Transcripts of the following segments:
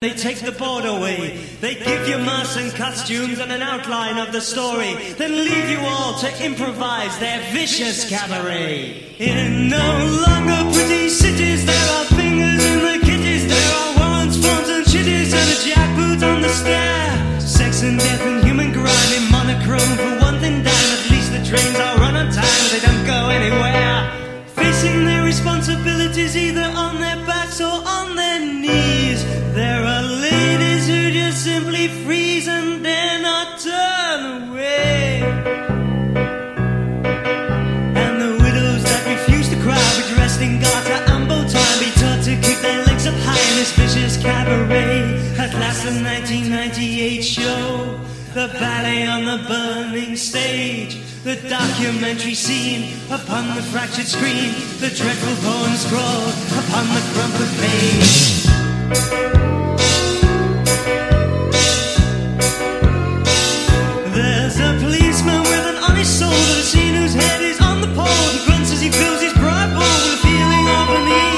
They take the board away. They give you masks and costumes and an outline of the story, then leave you all to improvise their vicious cabaret. In no longer pretty cities, there are fingers in the kitties, there are warrants, forms, and chitties, and a jackboot on the stair. Sex and death cabaret. At last, the 1998 show. The ballet on the burning stage, the documentary scene upon the fractured screen, the dreadful poem scrawled upon the crumpled page. There's a policeman with an honest soul that has seen whose head is on the pole. He grunts as he fills his pride bowl with a feeling of unease.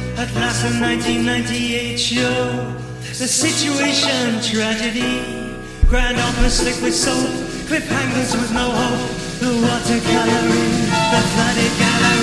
At last, the 1998 show, the situation tragedy. Grand opera slick with soap, cliffhangers with no hope. The watercoloring, the flooded gallery.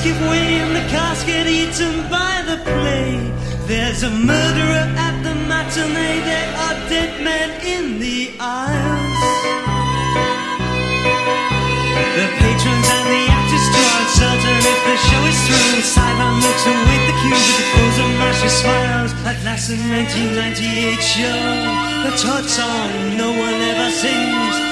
And give way and the cast get eaten by the play. There's a murderer at the matinee. There are dead men in the aisles. The patrons and the actors are uncertain if the show is through. Sideline looks await the cue with the pose of mashy smiles. At last, the 1998 show, the Todd song no one ever sings.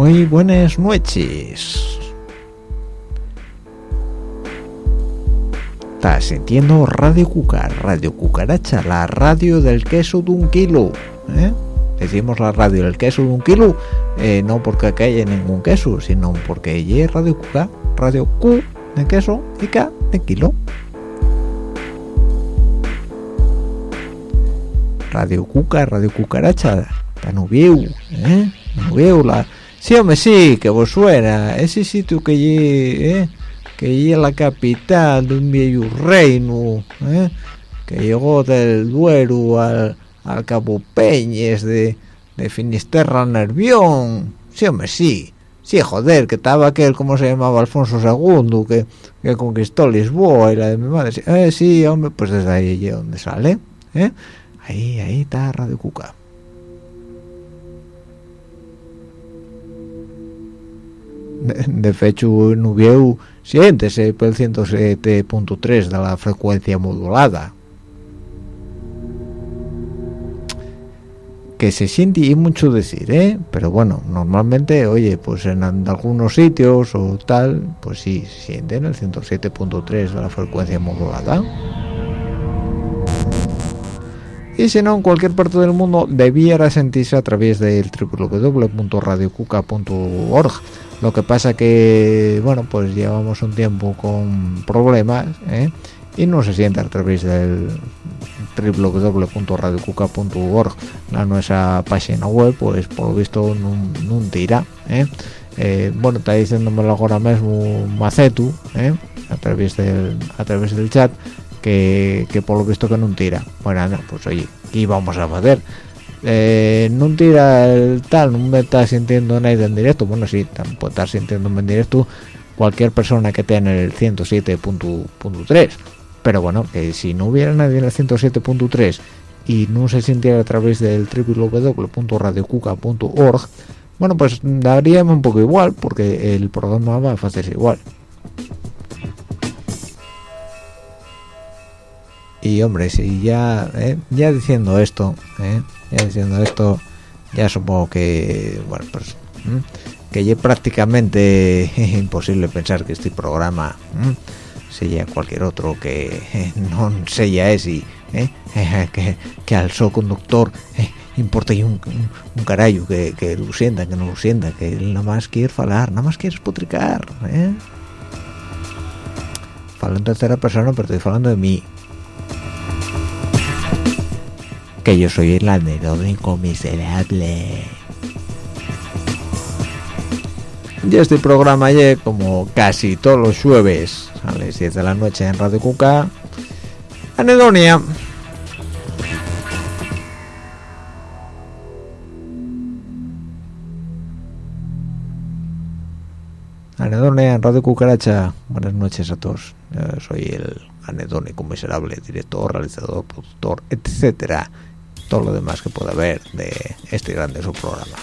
Muy buenas noches. Estás sintiendo Radio Cuca, Radio Cucaracha, la radio del queso de un kilo. ¿eh? Decimos la radio del queso de un kilo, eh, no porque acá haya ningún queso, sino porque ella es Radio Cuca, Radio Q de queso y K de kilo. Radio Cuca, Radio Cucaracha, está nubieu, ¿eh? Nubieu, la... Sí, hombre, sí, que vos suena, ese sitio que lle, ¿eh? que lle la capital de un viejo reino, ¿eh? que llegó del Duero al, al Cabo Peñes, de, de Finisterra Nervión, sí, hombre, sí, sí, joder, que estaba aquel, ¿cómo se llamaba? Alfonso II, que, que conquistó Lisboa y la de mi madre, eh, sí, hombre, pues desde ahí es donde sale, ¿eh? Ahí, ahí está Radio Cuca. De, de hecho, Nubieu siéntese por el 107.3 de la frecuencia modulada. Que se siente y mucho decir, ¿eh? Pero bueno, normalmente, oye, pues en algunos sitios o tal, pues sí, se siente en el 107.3 de la frecuencia modulada. y si no en cualquier parte del mundo debiera sentirse a través del www.radiocuca.org lo que pasa que bueno pues llevamos un tiempo con problemas ¿eh? y no se sienta a través del www.radiocuca.org la nuestra página web pues por lo visto no, tira ¿eh? Eh, bueno está diciéndomelo ahora mismo Macetu a través del a través del chat que, por lo visto que no tira bueno pues oye ¿qué vamos a hacer? No tira el tal no me está sintiendo nadie en directo. Bueno sí puede estar sintiéndome en directo cualquier persona que tenga el 107.3 pero bueno que si no hubiera nadie en el 107.3 y no se sintiera a través del www.radiocuca.org bueno pues daría un poco igual porque el programa va a hacerse igual. Y hombre si ya eh, ya diciendo esto eh, diciendo esto ya supongo que bueno pues que ya prácticamente imposible pensar que este programa sella cualquier otro que eh, no sella es y eh, que, que al so conductor eh, importa y un, un, carallo que, que lo sienta, que no lo sienta, que él nada más quiere hablar, nada más quiere espotricar. ¿eh? Falo en tercera persona, pero estoy hablando de mí. Que yo soy el anedónico miserable. Y este programa ya como casi todos los jueves a las 10 de la noche en Radio Cuca Anedonia. Anedonia en Radio Cucaracha buenas noches a todos. Soy el anedónico miserable director, realizador, productor, etcétera todo lo demás que pueda haber de este grande su programa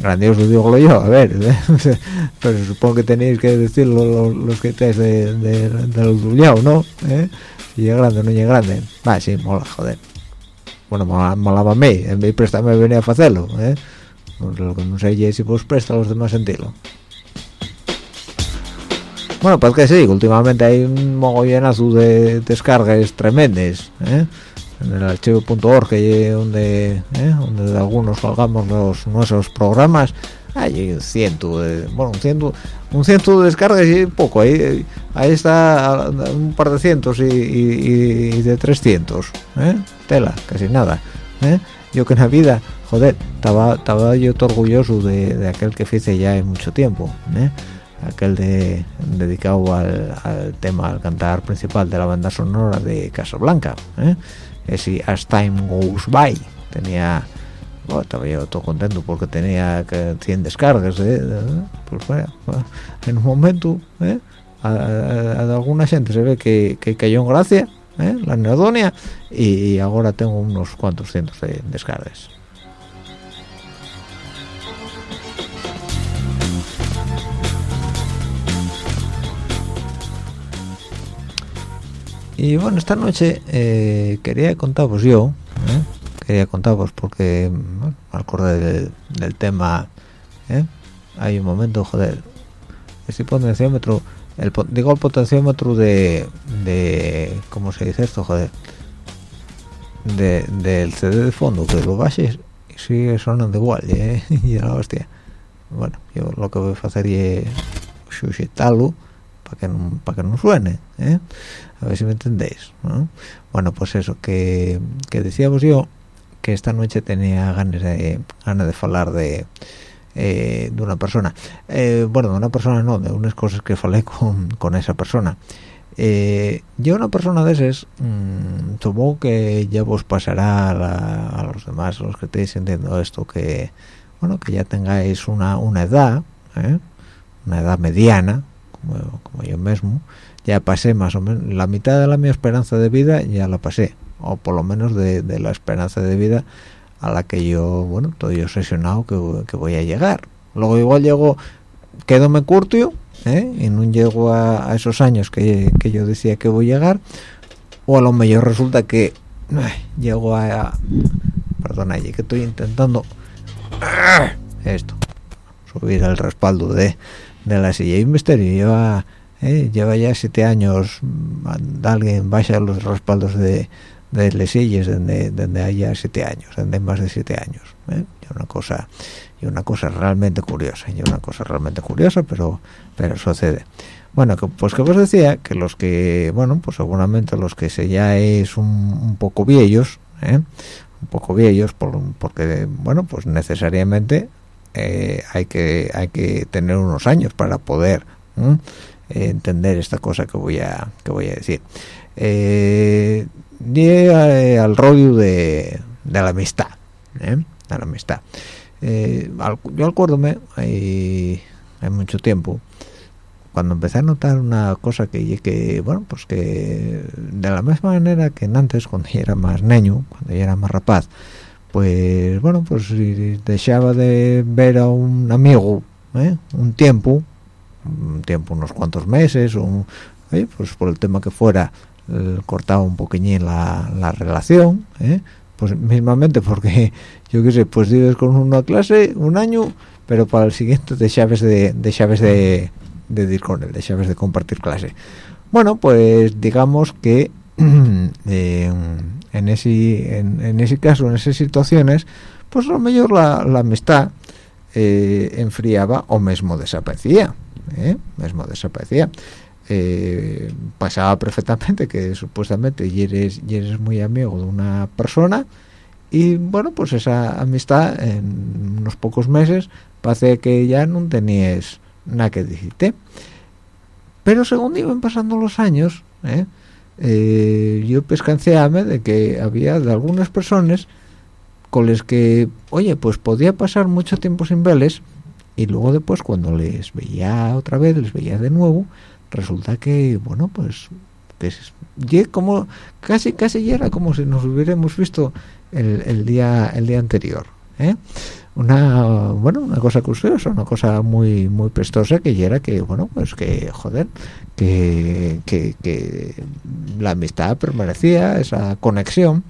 grandioso digo yo a ver pero supongo que tenéis que decirlo los, que estáis de, de, del ¿no? ¿Eh? si es grande no es grande va sí mola joder bueno molaba a mí en vez de me venía a hacerlo ¿eh? Lo que no sé si vos presta los demás sentirlo bueno pues que sí últimamente hay un mogollonazo de descargas tremendas ¿eh? en el archivo.org donde ¿eh? donde algunos colgamos los nuestros programas hay un ciento de, bueno un ciento un ciento de descargas y poco ahí ahí está un par de cientos y, de 300 ¿eh? tela casi nada ¿eh? yo que en la vida joder estaba yo orgulloso de, aquel que hice ya en mucho tiempo aquel de dedicado al, tema al cantar principal de la banda sonora de Casablanca ¿eh? ese As Time Goes By tenía bueno, estaba yo todo contento porque tenía 100 descargas ¿eh? pues en un momento ¿eh? a, alguna gente se ve que, cayó en gracia ¿eh? la neodonia y, ahora tengo unos cuantos cientos de descargas y bueno esta noche eh, quería contaros yo ¿eh? quería contaros porque bueno, al acordé del, tema ¿eh? hay un momento joder este potenciómetro el, digo el potenciómetro de de cómo se dice esto joder de, del CD de fondo que lo bajes y sigue sonando igual ¿eh? y la hostia bueno yo lo que voy a hacer es sujetarlo para que no que no suene. A ver si me entendéis bueno pues eso que, decíamos yo que esta noche tenía ganas de ganas de hablar de eh, de una persona. Eh, bueno de una persona no de unas cosas que falé con, con esa persona. Eh, yo una persona de esas mmm, supongo que ya vos pasará a, los demás los que estéis entendiendo esto que bueno que ya tengáis una, una edad una edad mediana como, como yo mismo ya pasé más o menos la mitad de la mi esperanza de vida ya la pasé o por lo menos de, la esperanza de vida a la que yo bueno estoy obsesionado que, voy a llegar luego igual llego quedo me curtio ¿eh? y no llego a, esos años que, yo decía que voy a llegar o a lo mejor resulta que llego a, perdona que estoy intentando esto subir el respaldo de, de la silla y misterio lleva ¿eh? lleva ya siete años mm, alguien baja los respaldos de, de lesillas donde donde haya siete años donde más de siete años ¿eh? y una cosa y una cosa realmente curiosa y una cosa realmente curiosa pero pero sucede bueno pues que os decía que los que bueno pues seguramente los que se ya es un, poco viejos ¿eh? un poco viejos por, porque bueno pues necesariamente eh, hay que hay que tener unos años para poder entender esta cosa que voy a que voy a decir. Eh, eh, al rollo de, la amistad ¿eh? de la amistad. Eh, yo acuérdome hay, hay mucho tiempo cuando empecé a notar una cosa que que bueno pues que de la misma manera que antes cuando yo era más niño cuando yo era más rapaz pues bueno pues dejaba de ver a un amigo un tiempo un tiempo unos cuantos meses o pues por el tema que fuera eh, cortaba un poquillín la, la relación ¿eh? pues mismamente porque yo qué sé pues vives con una clase un año pero para el siguiente de llaves de, de llaves de, de ir con él de llaves de compartir clase bueno pues digamos que en ese en, ese caso en esas situaciones pues a lo mejor la, la amistad eh, enfriaba o mismo desaparecía ¿eh? mismo desaparecía eh, pasaba perfectamente que supuestamente y eres, eres muy amigo de una persona y bueno pues esa amistad en unos pocos meses parece que ya no tenías nada que decirte pero según iban pasando los años ¿eh? Eh, yo pescanceame de que había de algunas personas con las que oye pues podía pasar mucho tiempo sin verles y luego después cuando les veía otra vez les veía de nuevo resulta que bueno pues que como casi casi ya era como si nos hubiéramos visto el, día el día anterior ¿eh? una bueno una cosa curiosa una cosa muy muy prestosa que ya era que bueno pues que joder que, que, la amistad permanecía esa conexión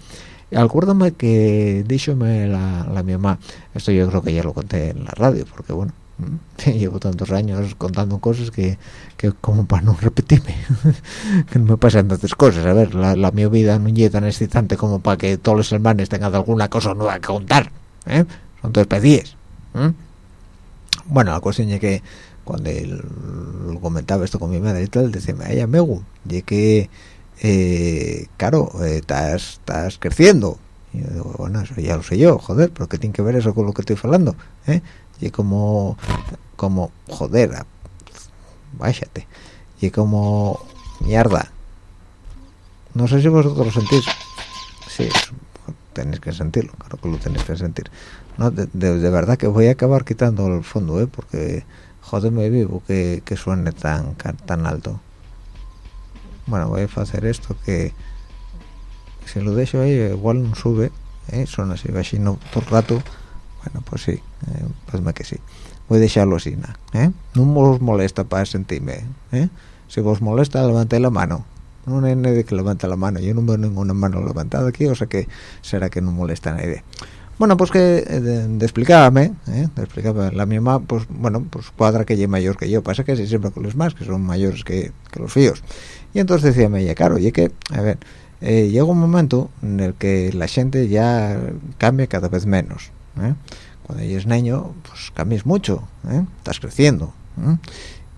acuérdame que díxome la, la mi mamá. Esto yo creo que ya lo conté en la radio porque bueno llevo tantos años contando cosas que, que como para no repetirme. Que no me pasan tantas cosas. A ver la, mi vida no es tan excitante como para que todos los hermanos tengan alguna cosa nueva que contar ¿eh? son todos pedíes bueno la cuestión es que cuando él comentaba esto con mi madre y tal decía ay amigo y que eh, claro eh, estás estás creciendo. Y yo digo bueno eso ya lo sé yo joder pero qué tiene que ver eso con lo que estoy hablando ¿eh? y como como joder váyate. Y como mierda. No sé si vosotros lo sentís. Sí tenéis que sentirlo claro que lo tenéis que sentir. No de, verdad que voy a acabar quitando el fondo ¿eh? porque me vivo que, que suene tan tan alto bueno voy a hacer esto que si lo dejo ahí igual no sube ¿eh? son así no todo el rato bueno pues sí eh, pues me que sí voy a dejarlo así ¿eh? no os molesta para sentirme ¿eh? si vos molesta levante la mano no hay nadie que levante la mano yo no veo ninguna mano levantada aquí o sea que será que no molesta a nadie bueno pues que eh, de, de explicarme ¿eh? la misma pues bueno pues cuadra que ella mayor que yo pasa que sí, siempre con los más que son mayores que, que los fíos y entonces decía ella claro oye que a ver eh, llega un momento en el que la gente ya cambia cada vez menos ¿eh? cuando eres niño pues cambias mucho ¿eh? estás creciendo ¿eh?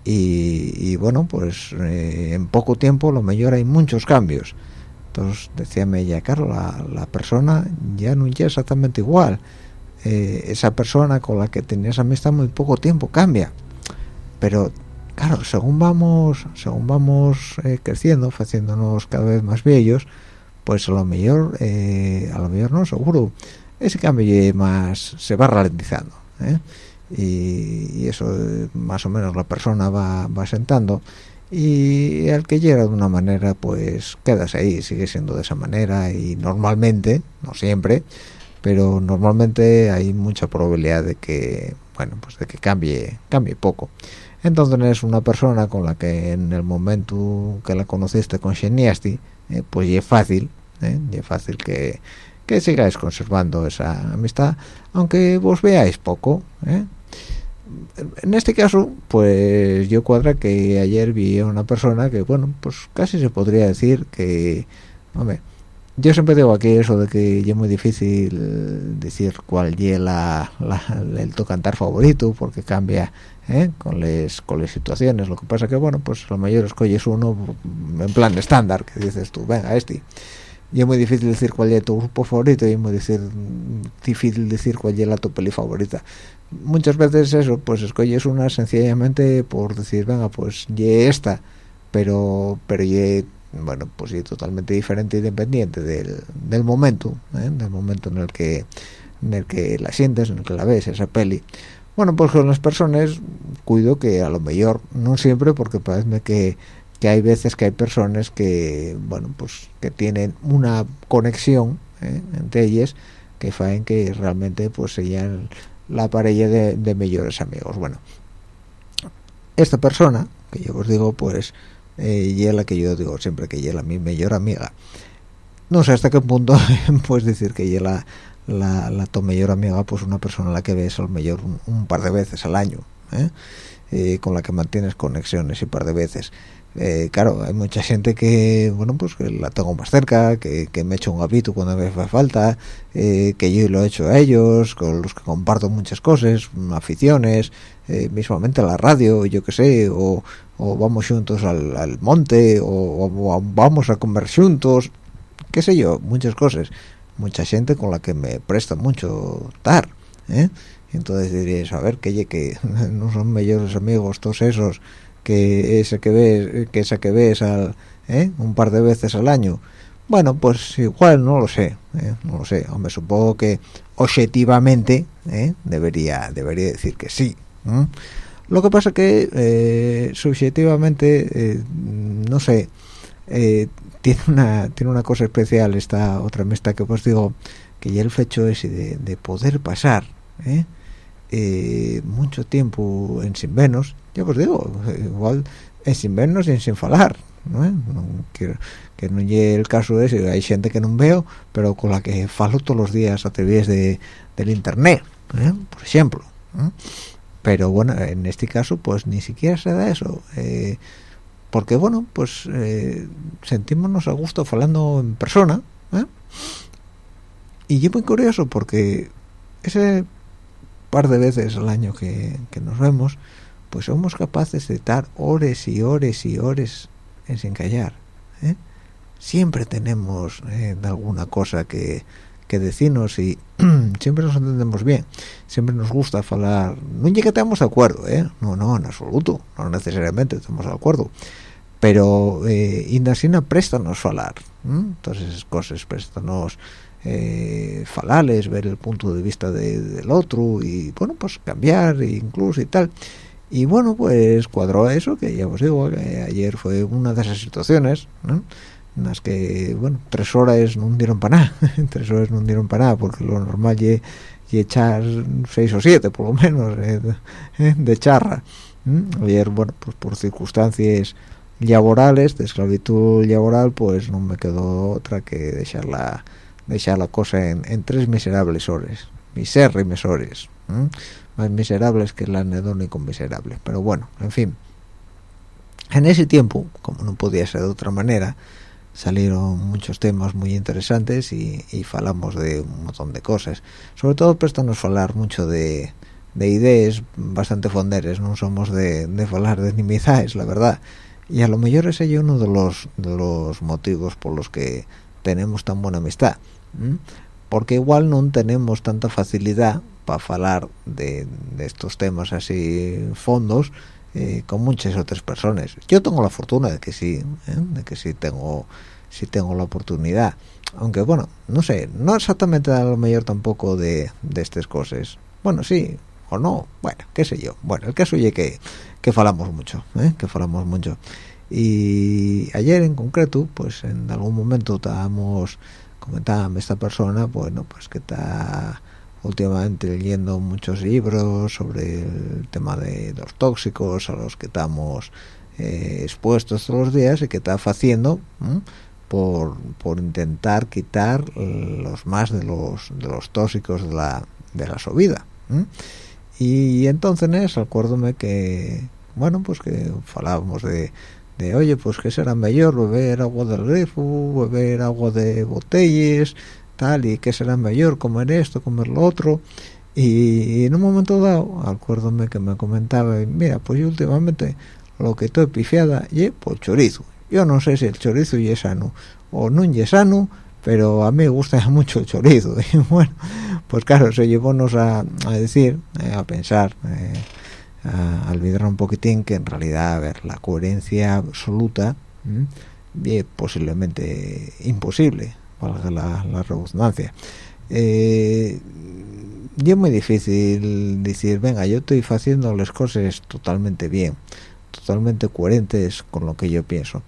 y, bueno pues en poco tiempo lo mejor hay muchos cambios entonces decíame ella claro la, persona ya no es exactamente igual. Esa persona con la que tenías amistad muy poco tiempo cambia. Pero claro según vamos según vamos creciendo haciéndonos cada vez más viejos pues a lo mejor a lo mejor no seguro ese cambio más se va ralentizando ¿eh? y, eso más o menos la persona va, va sentando y el que llega de una manera pues quedas ahí sigue siendo de esa manera y normalmente no siempre pero normalmente hay mucha probabilidad de que bueno pues de que cambie cambie poco entonces es una persona con la que en el momento que la conociste con eh, pues es fácil ¿eh? es fácil que que sigáis conservando esa amistad aunque vos veáis poco ¿eh? En este caso pues yo cuadra que ayer vi a una persona que bueno pues casi se podría decir que hombre yo siempre digo aquí eso de que es muy difícil decir cuál es la, el tu cantar favorito porque cambia ¿eh? con las con las situaciones lo que pasa que bueno pues lo mejor escoges uno en plan estándar que dices tú venga este y es muy difícil decir cuál es tu grupo favorito y es muy difícil decir cuál es la tu peli favorita. Muchas veces eso pues escoges una sencillamente por decir venga pues y esta pero pero y bueno pues sí totalmente diferente e independiente del, del momento ¿eh? del momento en el que en el que la sientes en el que la ves esa peli. Bueno pues con las personas cuido que a lo mejor no siempre porque parece que que hay veces que hay personas que bueno pues que tienen una conexión ¿eh? entre ellas que hacen que realmente pues sean la pareja de, de mejores amigos bueno esta persona que yo os digo pues eh, y que yo digo siempre que ella es mi mejor amiga no sé hasta qué punto puedes decir que ella la la, la tu mejor amiga pues una persona a la que ves al mejor un, par de veces al año ¿eh? Eh, con la que mantienes conexiones y par de veces eh, claro, hay mucha gente que, bueno, pues que la tengo más cerca, que, me echo un hábito cuando me hace falta, eh, que yo lo he hecho a ellos, con los que comparto muchas cosas, aficiones, eh, mismamente la radio, yo qué sé, o, o, vamos juntos al, monte, o, o, vamos a comer juntos, qué sé yo, muchas cosas. Mucha gente con la que me presta mucho estar, ¿eh? Entonces diréis, a ver, que, que no son mejores amigos todos esos que ese que ves que esa que ves al, ¿eh? un par de veces al año bueno pues igual no lo sé ¿eh? no lo sé me supongo que objetivamente ¿eh? debería debería decir que sí lo que pasa que subjetivamente no sé tiene una tiene una cosa especial esta otra amistad que os digo que ya el hecho ese de, de poder pasar mucho tiempo en sin menos yo os digo igual es sin vernos y sin falar ¿no? que, que no llegue el caso ese hay gente que no veo pero con la que falo todos los días a través de del internet ¿eh? por ejemplo pero bueno en este caso pues ni siquiera se da eso eh, porque bueno pues eh, sentímonos a gusto falando en persona y yo muy curioso porque ese par de veces al año que, que nos vemos pues somos capaces de estar horas y horas y horas en sin callar ¿eh? siempre tenemos eh, alguna cosa que, que decirnos y siempre nos entendemos bien siempre nos gusta hablar no que estemos de acuerdo ¿eh? no no en absoluto no necesariamente estamos de acuerdo pero eh, Indasina préstanos hablar entonces cosas préstanos eh, falales ver el punto de vista del otro y bueno pues cambiar incluso y tal. Y bueno pues cuadró eso que ya os digo que ayer fue una de esas situaciones en las que bueno tres horas no dieron para nada tres horas no dieron para nada porque lo normal es echar seis o siete por lo menos eh, eh, de charra ayer bueno pues por circunstancias laborales de esclavitud laboral pues no me quedó otra que dejar la dejar la cosa en, tres miserables horas misérrimes horas más miserables que el anedónico miserable. Pero bueno en fin. En ese tiempo como no podía ser de otra manera salieron muchos temas muy interesantes y, y falamos de un montón de cosas. Sobre todo préstanos hablar mucho de, de ideas bastante fonderes. No somos de, de hablar de la verdad. Y a lo mejor ese es uno de los de los motivos por los que tenemos tan buena amistad porque igual no tenemos tanta facilidad para hablar de, estos temas así fondos eh, con muchas otras personas. Yo tengo la fortuna de que sí ¿eh? de que sí tengo sí tengo la oportunidad. Aunque bueno no sé no exactamente a lo mejor tampoco de, de estas cosas. Bueno sí o no bueno qué sé yo. Bueno el caso es que que falamos mucho ¿eh? que falamos mucho. Y ayer en concreto pues en algún momento estábamos comentaba esta persona bueno pues que está últimamente leyendo muchos libros sobre el tema de los tóxicos a los que estamos eh, expuestos todos los días y que está haciendo por, por, intentar quitar los más de los de los tóxicos de la de la subida y entonces acuérdome que bueno pues que hablábamos de, de oye pues que será mejor beber agua del grifo beber agua de botellas tal y que será mejor comer esto comer lo otro y, en un momento dado acuérdame que me comentaba mira pues yo últimamente lo que estoy pifiada y pues chorizo. Yo no sé si el chorizo y es sano o no es sano pero a mí me gusta mucho el chorizo y bueno pues claro se llevónos a, a decir eh, a pensar eh, a olvidar un poquitín que en realidad a ver la coherencia absoluta es posiblemente imposible valga la, la redundancia. Eh, y es muy difícil decir venga yo estoy haciendo las cosas totalmente bien totalmente coherentes con lo que yo pienso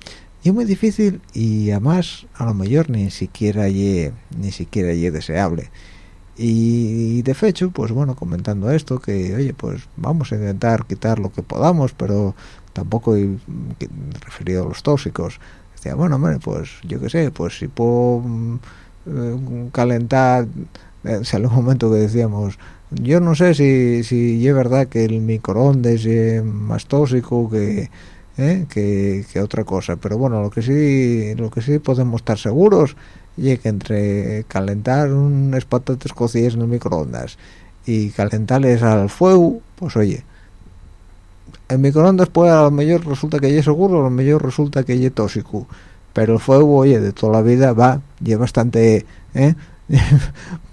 y es muy difícil y además a lo mejor ni siquiera ni siquiera es deseable y de hecho pues bueno comentando esto que oye pues vamos a intentar quitar lo que podamos pero tampoco he referido a los tóxicos. Decía bueno pues yo qué sé pues si puedo mm, eh, calentar eh, o un momento que decíamos yo no sé si, si es verdad que el microondas es más tóxico que, eh, que, que otra cosa pero bueno lo que sí lo que sí podemos estar seguros y que entre calentar unas patatas cocidas en el microondas y calentarles al fuego, pues oye, el microondas puede a lo mejor resulta que ya seguro, a lo mejor resulta que ya tóxico, pero el fuego, oye, de toda la vida va, lleva bastante, ¿eh?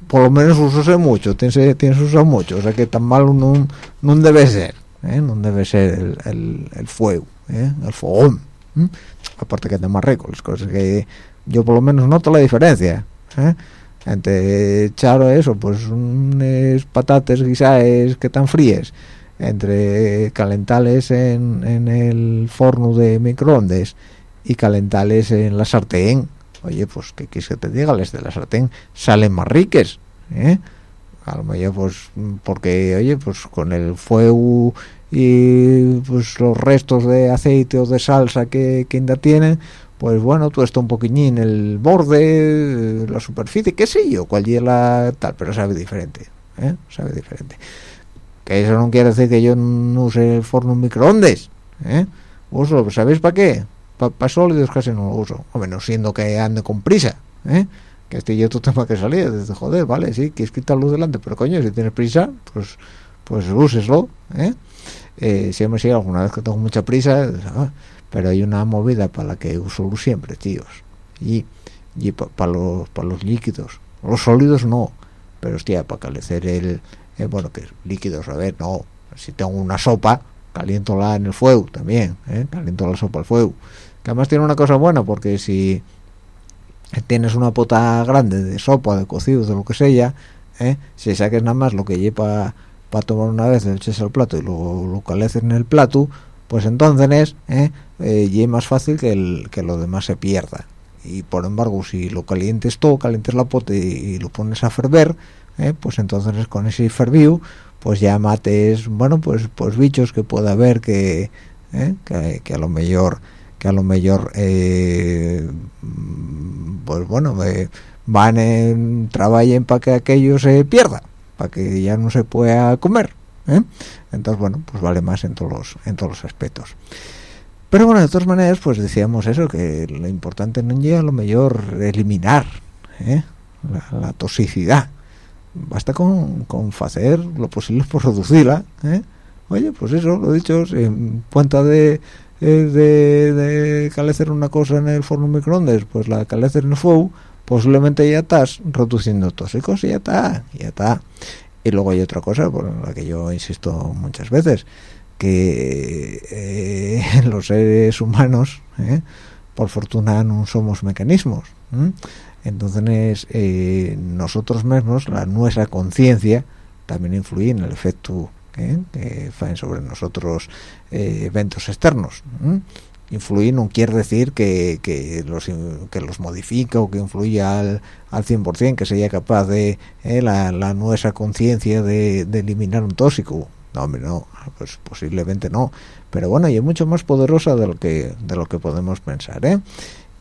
por lo menos usose mucho, tiene, tiene usado mucho, o sea que tan malo no, no debe ser, ¿eh? no debe ser el, el, fuego, ¿eh? el fogón, aparte que es más rico, las cosas que yo por lo menos noto la diferencia ¿eh? entre echar eso pues unas patatas guisadas que están frías entre calentales en, en el forno de microondas y calentales en la sartén oye pues que quieres que te diga las de la sartén salen más riques ¿eh? a lo mejor pues porque oye pues con el fuego y pues los restos de aceite o de salsa que, que ainda tienen pues bueno, tú está un poquillín el borde, la superficie, qué sé yo, cuál es la tal, pero sabe diferente, ¿eh? sabe diferente. Que eso no quiere decir que yo no use el forno microondas, ¿eh? Uso, ¿sabéis para qué? Para pa sólidos casi no lo uso, o menos siendo que ande con prisa, ¿eh? Que este yo otro tema que salía, desde joder, vale, sí, que quitar luz delante, pero coño, si tienes prisa, pues pues úseslo, ¿eh? eh siempre si alguna vez que tengo mucha prisa, ah, pero hay una movida para la que uso siempre tíos y, y para los para los líquidos los sólidos no pero hostia para calecer el eh, bueno que líquidos a ver no si tengo una sopa calientola en el fuego también ¿eh? caliento la sopa al fuego que además tiene una cosa buena porque si tienes una pota grande de sopa de cocido de lo que sea ¿eh? si saques nada más lo que lleva para tomar una vez el eches al plato y lo, lo caleces en el plato pues entonces ¿eh? Eh, y es más fácil que, el, que lo demás se pierda y por embargo si lo calientes todo calientes la pote y, lo pones a ferver ¿eh? pues entonces con ese ferviu pues ya mates bueno pues pues bichos que pueda haber que, ¿eh? que, a lo mejor que a lo mejor eh, pues bueno van en trabajen para que aquello se pierda para que ya no se pueda comer entonces bueno pues vale más en todos los, en todos los aspectos pero bueno de todas maneras pues decíamos eso que lo importante no llega a lo mejor eliminar ¿eh? la, toxicidad basta con, con hacer lo posible por reducirla ¿eh? oye pues eso lo dicho en cuenta de eh, de, de calecer una cosa en el forno microondas pues la calecer en el fuego posiblemente ya estás reduciendo tóxicos y ya está ya está y luego hay otra cosa por la que yo insisto muchas veces que eh, los seres humanos eh, por fortuna no somos mecanismos entonces eh, nosotros mismos la nuestra conciencia también influye en el efecto que hacen sobre nosotros eventos externos influir no quiere decir que, los que los modifique o que influya al, al 100% que sea capaz de la, nuestra conciencia de, eliminar un tóxico no hombre no pues posiblemente no pero bueno y es mucho más poderosa de lo que de lo que podemos pensar ¿eh?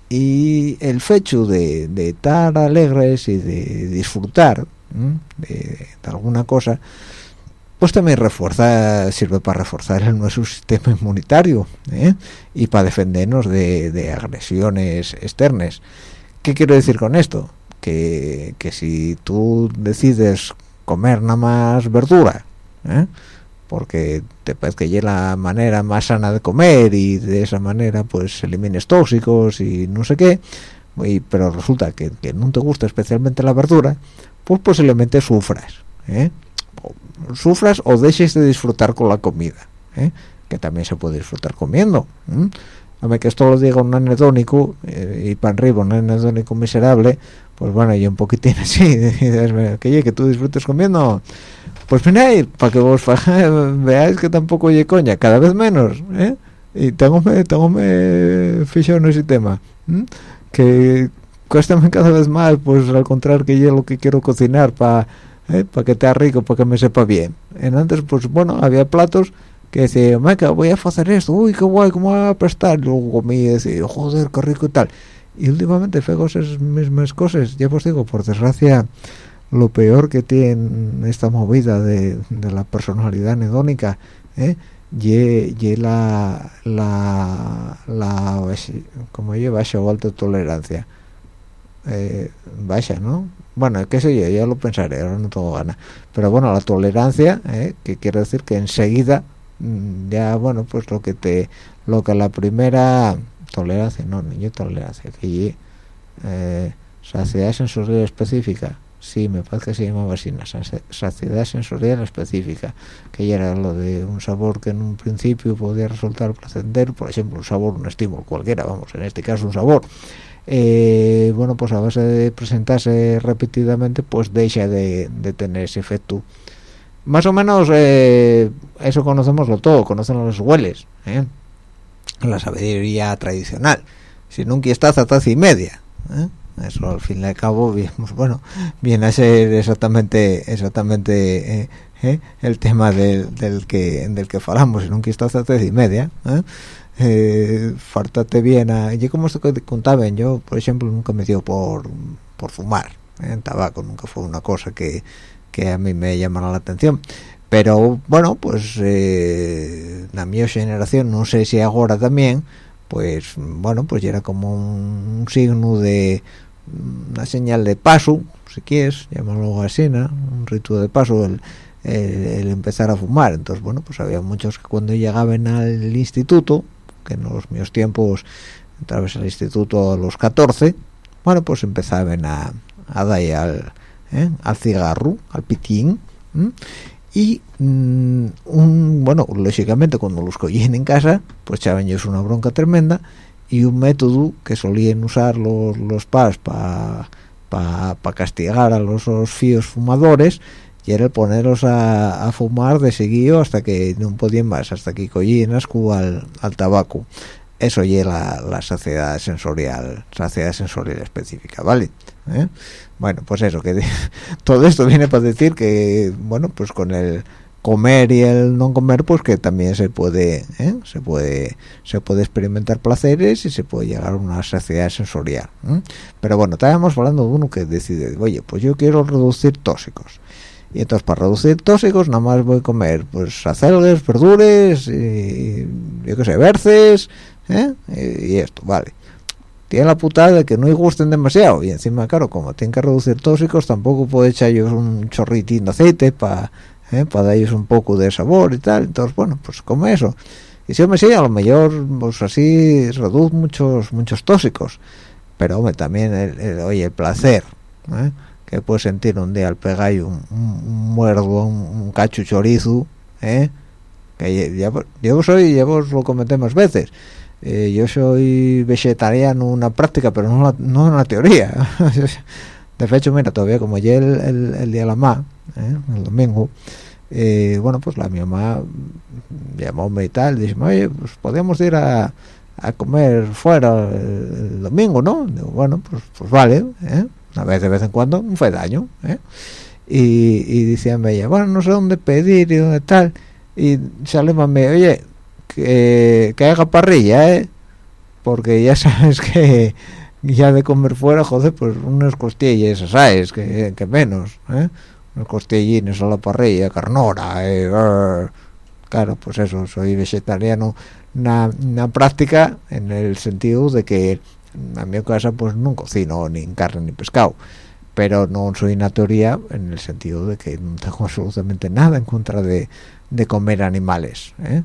y el hecho de, de, estar alegres y de disfrutar de, de alguna cosa pues también refuerza sirve para reforzar nuestro sistema inmunitario ¿eh? y para defendernos de, agresiones externas ¿qué quiero decir con esto? Que, si tú decides comer nada más verdura ¿eh? Porque te parece que es la manera más sana de comer y de esa manera pues elimines tóxicos y no sé qué pero resulta que, no te gusta especialmente la verdura pues posiblemente sufras ¿eh? sufras o dejes de disfrutar con la comida ¿eh? que también se puede disfrutar comiendo a ver que esto lo diga un anedónico eh, y para arriba un anedónico miserable pues bueno y un poquitín así que, que tú disfrutes comiendo pues mira para que vos veáis que tampoco oye coña cada vez menos ¿eh? y tengo me, tengo me fijo en ese tema que cuesta cada vez más pues al contrario que yo lo que quiero cocinar para ¿eh? para que te rico, para que me sepa bien. En antes, pues bueno, había platos que decía, meca, voy a hacer esto, uy, qué guay, cómo va a prestar. Luego comí y decía, joder, qué rico y tal. Y últimamente fue esas mismas cosas, ya os digo, por desgracia, lo peor que tiene esta movida de, la personalidad anedónica, ¿eh? y, la, la, la, como lleva esa alta tolerancia. Eh, vaya, ¿no? bueno qué sé yo ya lo pensaré ahora no tengo ganas pero bueno la tolerancia ¿eh? que quiere decir que enseguida mm, ya bueno pues lo que te lo que la primera tolerancia no niño tolerancia que eh, saciedad sensorial específica sí me parece que se llamaba así saciedad sensorial específica que ya era lo de un sabor que en un principio podía resultar placentero por ejemplo un sabor un estímulo cualquiera vamos en este caso un sabor. Eh, bueno pues a base de presentarse repetidamente pues deja de, tener ese efecto. Más o menos eh, eso conocemos todo conocen los hueles ¿eh? la sabiduría tradicional. Si nunca estás a taza y media eso al fin y al cabo bueno viene a ser exactamente exactamente el tema del, del que del que falamos si nunca estás a taza y media eh, faltate bien a, y como que contaban yo por ejemplo nunca me dio por, por fumar en ¿eh? tabaco nunca fue una cosa que, que a mí me llamara la atención pero bueno pues eh, la mi generación no sé si ahora también pues bueno pues era como un, signo de una señal de paso si quieres llamarlo así ¿no? un rito de paso el, el, empezar a fumar entonces bueno pues había muchos que cuando llegaban al instituto que en los míos tiempos a través del instituto a los 14 bueno pues empezaban a, a dar al, ¿eh? al cigarro al pitín y mm, un bueno lógicamente cuando los cogían en casa pues echaban ellos una bronca tremenda y un método que solían usar los, los PAS para pa, castigar a los, los fíos fumadores y era ponerlos a, fumar de seguido hasta que no podían más, hasta que cogían asco al, al tabaco. Eso y la, la saciedad sensorial, saciedad sensorial específica, ¿vale? ¿Eh? Bueno, pues eso, que todo esto viene para decir que, bueno, pues con el comer y el no comer pues que también se puede ¿eh? se puede se puede experimentar placeres y se puede llegar a una saciedad sensorial ¿eh? pero bueno estábamos hablando de uno que decide oye pues yo quiero reducir tóxicos y entonces para reducir tóxicos nada más voy a comer pues acelgas, verduras y yo qué sé, berces ¿eh? y, esto, vale tiene la putada de que no gusten demasiado y encima claro, como tienen que reducir tóxicos tampoco puedo echar ellos un chorritín de aceite para ¿eh? para darles un poco de sabor y tal, entonces bueno, pues como eso y si me sí, a lo mejor pues así reduce muchos muchos tóxicos pero hombre, también el, oye, el placer ¿eh? que puede sentir un día al pegar un, un, muerdo, un, cacho chorizo, ¿eh? que ya, yo soy, ya vos lo comenté más veces, eh, yo soy vegetariano una práctica, pero no, en la teoría. de hecho, mira, todavía como ya el, día de la ma, ¿eh? el domingo, eh, bueno, pues la mi mamá llamóme y tal, dice, oye, pues podemos ir a, a comer fuera el, domingo, ¿no? Bueno, pues, pues vale, ¿eh? una vez de vez en cuando no fue daño y, y decían ella bueno no sé dónde pedir y dónde tal y sale mami oye que, que haga parrilla ¿eh? porque ya sabes que ya de comer fuera joder pues unas costillas sabes que, menos ¿eh? los costillines a la parrilla carnora eh, claro pues eso soy vegetariano una, una práctica en el sentido de que a mi casa pues no cocino ni carne ni pescado pero no soy una teoría en el sentido de que no tengo absolutamente nada en contra de, de comer animales ¿eh?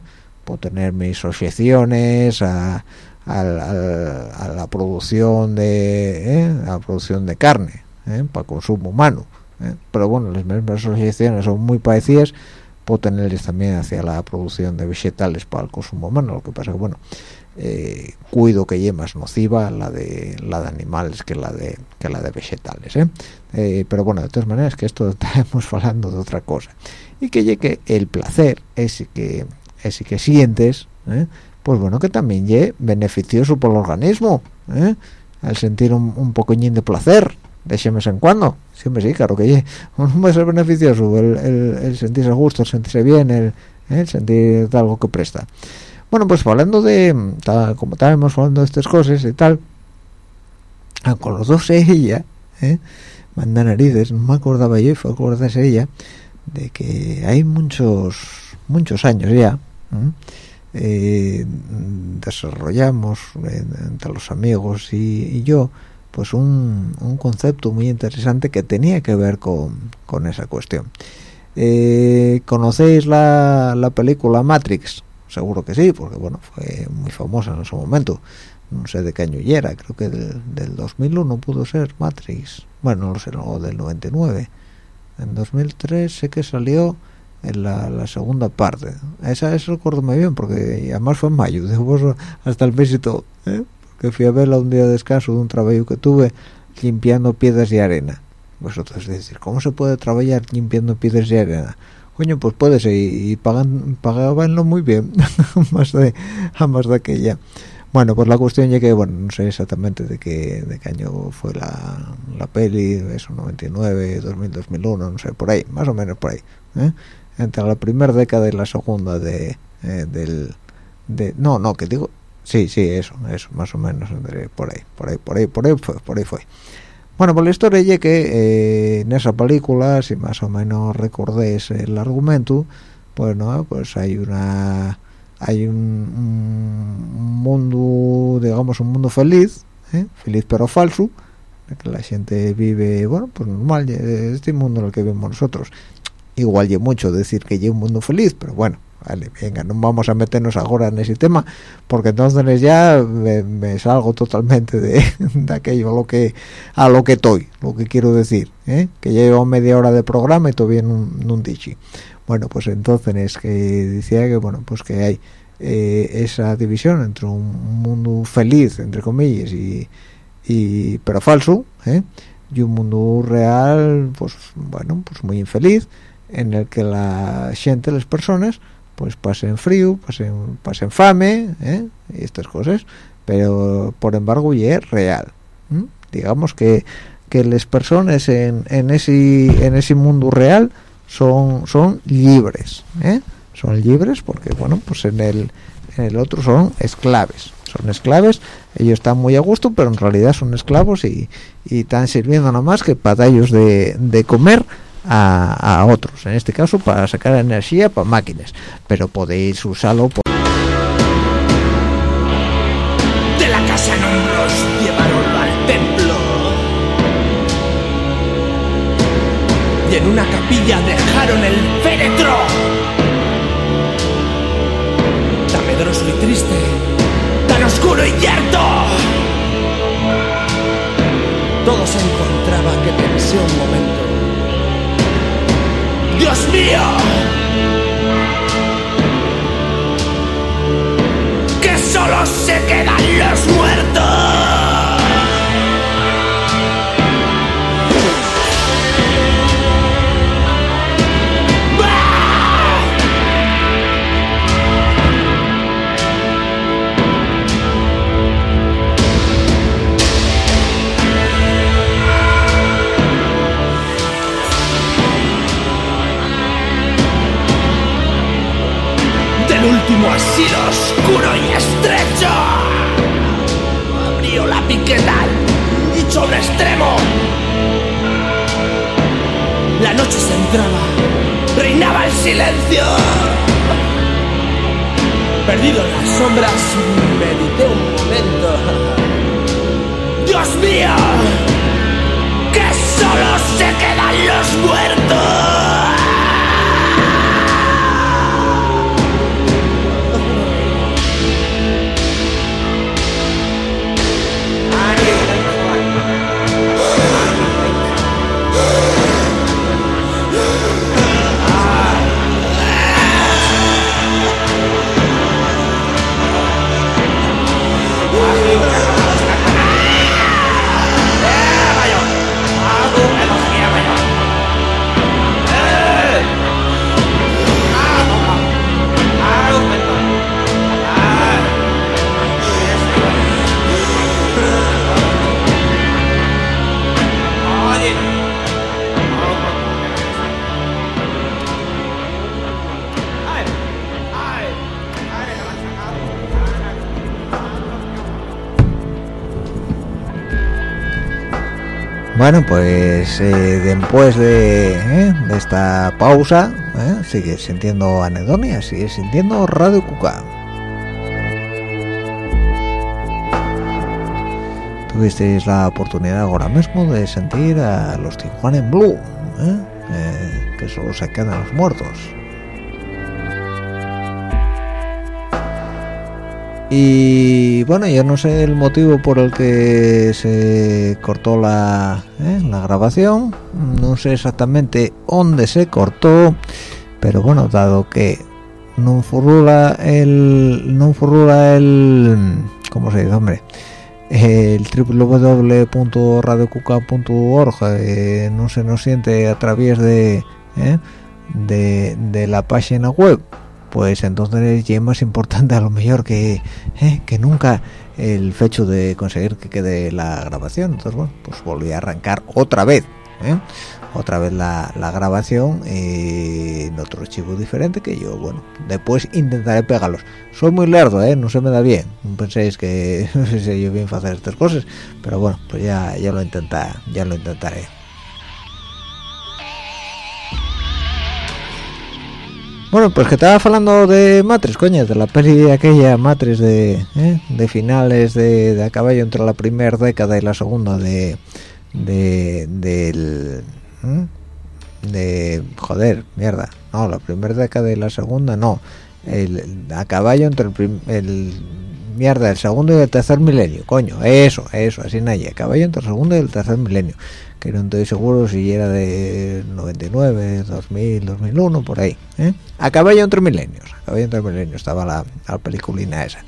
Puedo tener mis objeciones a, al- al- a la producción de ¿eh? a la producción de carne ¿eh? para consumo humano ¿eh? pero bueno las mismas objeciones son muy parecidas puedo tenerles también hacia la producción de vegetales para el consumo humano lo que pasa que bueno eh, cuido que lleve más nociva la de la de animales que la de que la de vegetales ¿eh? Eh, pero bueno de todas maneras que esto estamos hablando de otra cosa y que llegue el placer ese que ese que sientes ¿eh? pues bueno que también llegue beneficioso por el organismo ¿eh? al sentir un, un poquillín de placer de vez en cuando siempre sí claro que llegue no puede ser beneficioso el, el- sentirse a gusto el sentirse bien el, ¿eh? sentir algo que presta bueno pues hablando de como estábamos hablando de estas cosas y tal ah, con los dos ella ¿eh? manda no me acordaba yo fue acordarse ella de que hay muchos muchos años ya ¿eh? Desarrollamos eh, entre los amigos y, yo pues un, un concepto muy interesante que tenía que ver con, con esa cuestión Eh, ¿conocéis la, la película Matrix? seguro que sí porque bueno fue muy famosa en su momento no sé de qué año ya era creo que del, del 2001 pudo ser Matrix bueno no lo sé o del 99 en 2003 sé que salió en la, segunda parte. Esa es recuerdo muy bien porque además fue en mayo después hasta el mes y todo porque fui a verla un día de descanso de un trabajo que tuve limpiando piedras y arena. Vosotros decir cómo se puede trabajar limpiando piedras y arena coño pues puede ser y, y pagan pagabanlo muy bien más de más de aquella. Bueno pues la cuestión ya que bueno no sé exactamente de qué de qué año fue la, la peli eso 99 2000 2001 no sé por ahí más o menos por ahí ¿eh? Entre la primera década y la segunda de eh, del de no no que digo sí sí eso eso más o menos entre por ahí por ahí por ahí por ahí fue por ahí fue bueno, pues la historia es que eh, en esa película, si más o menos recordéis el argumento, pues no, pues hay una hay un, un mundo, digamos, un mundo feliz, ¿eh? feliz pero falso, que la gente vive, bueno, pues normal, eh, este mundo en el que vivimos nosotros. Igual y mucho decir que hay un mundo feliz, pero bueno, vale, venga, no vamos a meternos ahora en ese tema, porque entonces ya me, salgo totalmente de, de aquello a lo que a lo que estoy, lo que quiero decir, ¿eh? que llevo media hora de programa y todavía no, no dicho. Bueno, pues entonces es que decía que bueno, pues que hay eh, esa división entre un mundo feliz entre comillas y, y pero falso, ¿eh? y un mundo real, pues bueno, pues muy infeliz, en el que la gente, las personas, pues pasen frío, pasen, pasen fame, ¿eh? y estas cosas, pero por embargo ya es real. Digamos que, que las personas en, en, ese, en ese mundo real son, son libres, ¿eh? son libres porque, bueno, pues en el, en el otro son esclaves, son esclaves, ellos están muy a gusto, pero en realidad son esclavos y, y están sirviendo nada más que para ellos de, de comer a, a otros, en este caso para sacar energía para máquinas, pero podéis usarlo por Pues eh, después de, eh, de esta pausa, eh, sigue sintiendo anedonia, sigue sintiendo Radio Cuca. Tuvisteis la oportunidad ahora mismo de sentir a los Tijuana en Blue, que solo se quedan los muertos. Y bueno, yo no sé el motivo por el que se cortó la, ¿eh? la grabación, no sé exactamente dónde se cortó, pero bueno, dado que no furula el, no furula el, ¿cómo se dice, hombre? El www.radiocuca.org eh, no se nos siente a través de, ¿eh? de, de la página web pues entonces ya es más importante a lo mejor que, eh, que nunca el hecho de conseguir que quede la grabación entonces bueno pues volví a arrancar otra vez ¿eh? otra vez la, la grabación eh, en otro archivo diferente que yo bueno después intentaré pegarlos soy muy lerdo ¿eh? no se me da bien no penséis que no sé si yo bien hacer estas cosas pero bueno pues ya ya lo intenta ya lo intentaré Bueno, pues que estaba hablando de Matres, coño, de la peli aquella Matres de, ¿eh? de finales de, de, a caballo entre la primera década y la segunda de de del ¿eh? de joder, mierda, no, la primera década y la segunda no, el, a caballo entre el, prim, el mierda, el segundo y el tercer milenio, coño, eso, eso, así nadie, caballo entre el segundo y el tercer milenio que no estoy seguro si era de 99, 2000, 2001, por ahí. ¿eh? A caballo entre milenios, a caballo entre milenios estaba la, la peliculina esa.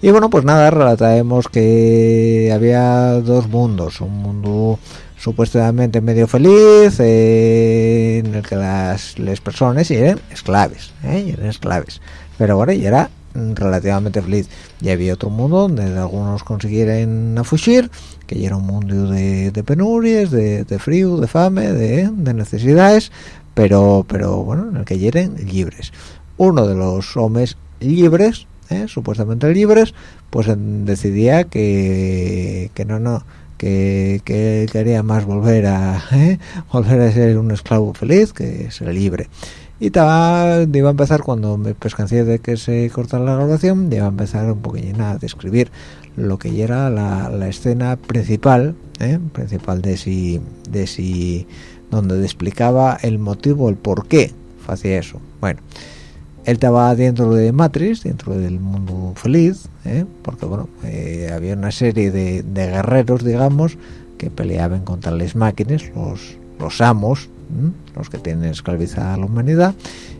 Y bueno, pues nada, relataremos que había dos mundos, un mundo supuestamente medio feliz, eh, en el que las, las personas eran esclaves, ¿eh? eran esclaves, pero ahora ya era relativamente feliz. Y había otro mundo donde algunos consiguieran fugir, que era un mundo de, de penurias, de, frío, de fame, de, de, necesidades, pero pero bueno, en el que eran libres. Uno de los hombres libres, ¿eh? supuestamente libres, pues decidía que, que no, no, que, que quería más volver a ¿eh? volver a ser un esclavo feliz que ser libre y estaba, iba a empezar cuando me pescancé de que se cortara la grabación iba a empezar un poquillo a describir lo que era la, escena principal ¿eh? principal de si de si donde explicaba el motivo el por qué hacía eso bueno él estaba dentro de Matrix dentro del mundo feliz ¿eh? porque bueno eh, había una serie de, de, guerreros digamos que peleaban contra las máquinas los los amos los que tienen esclavizada a la humanidad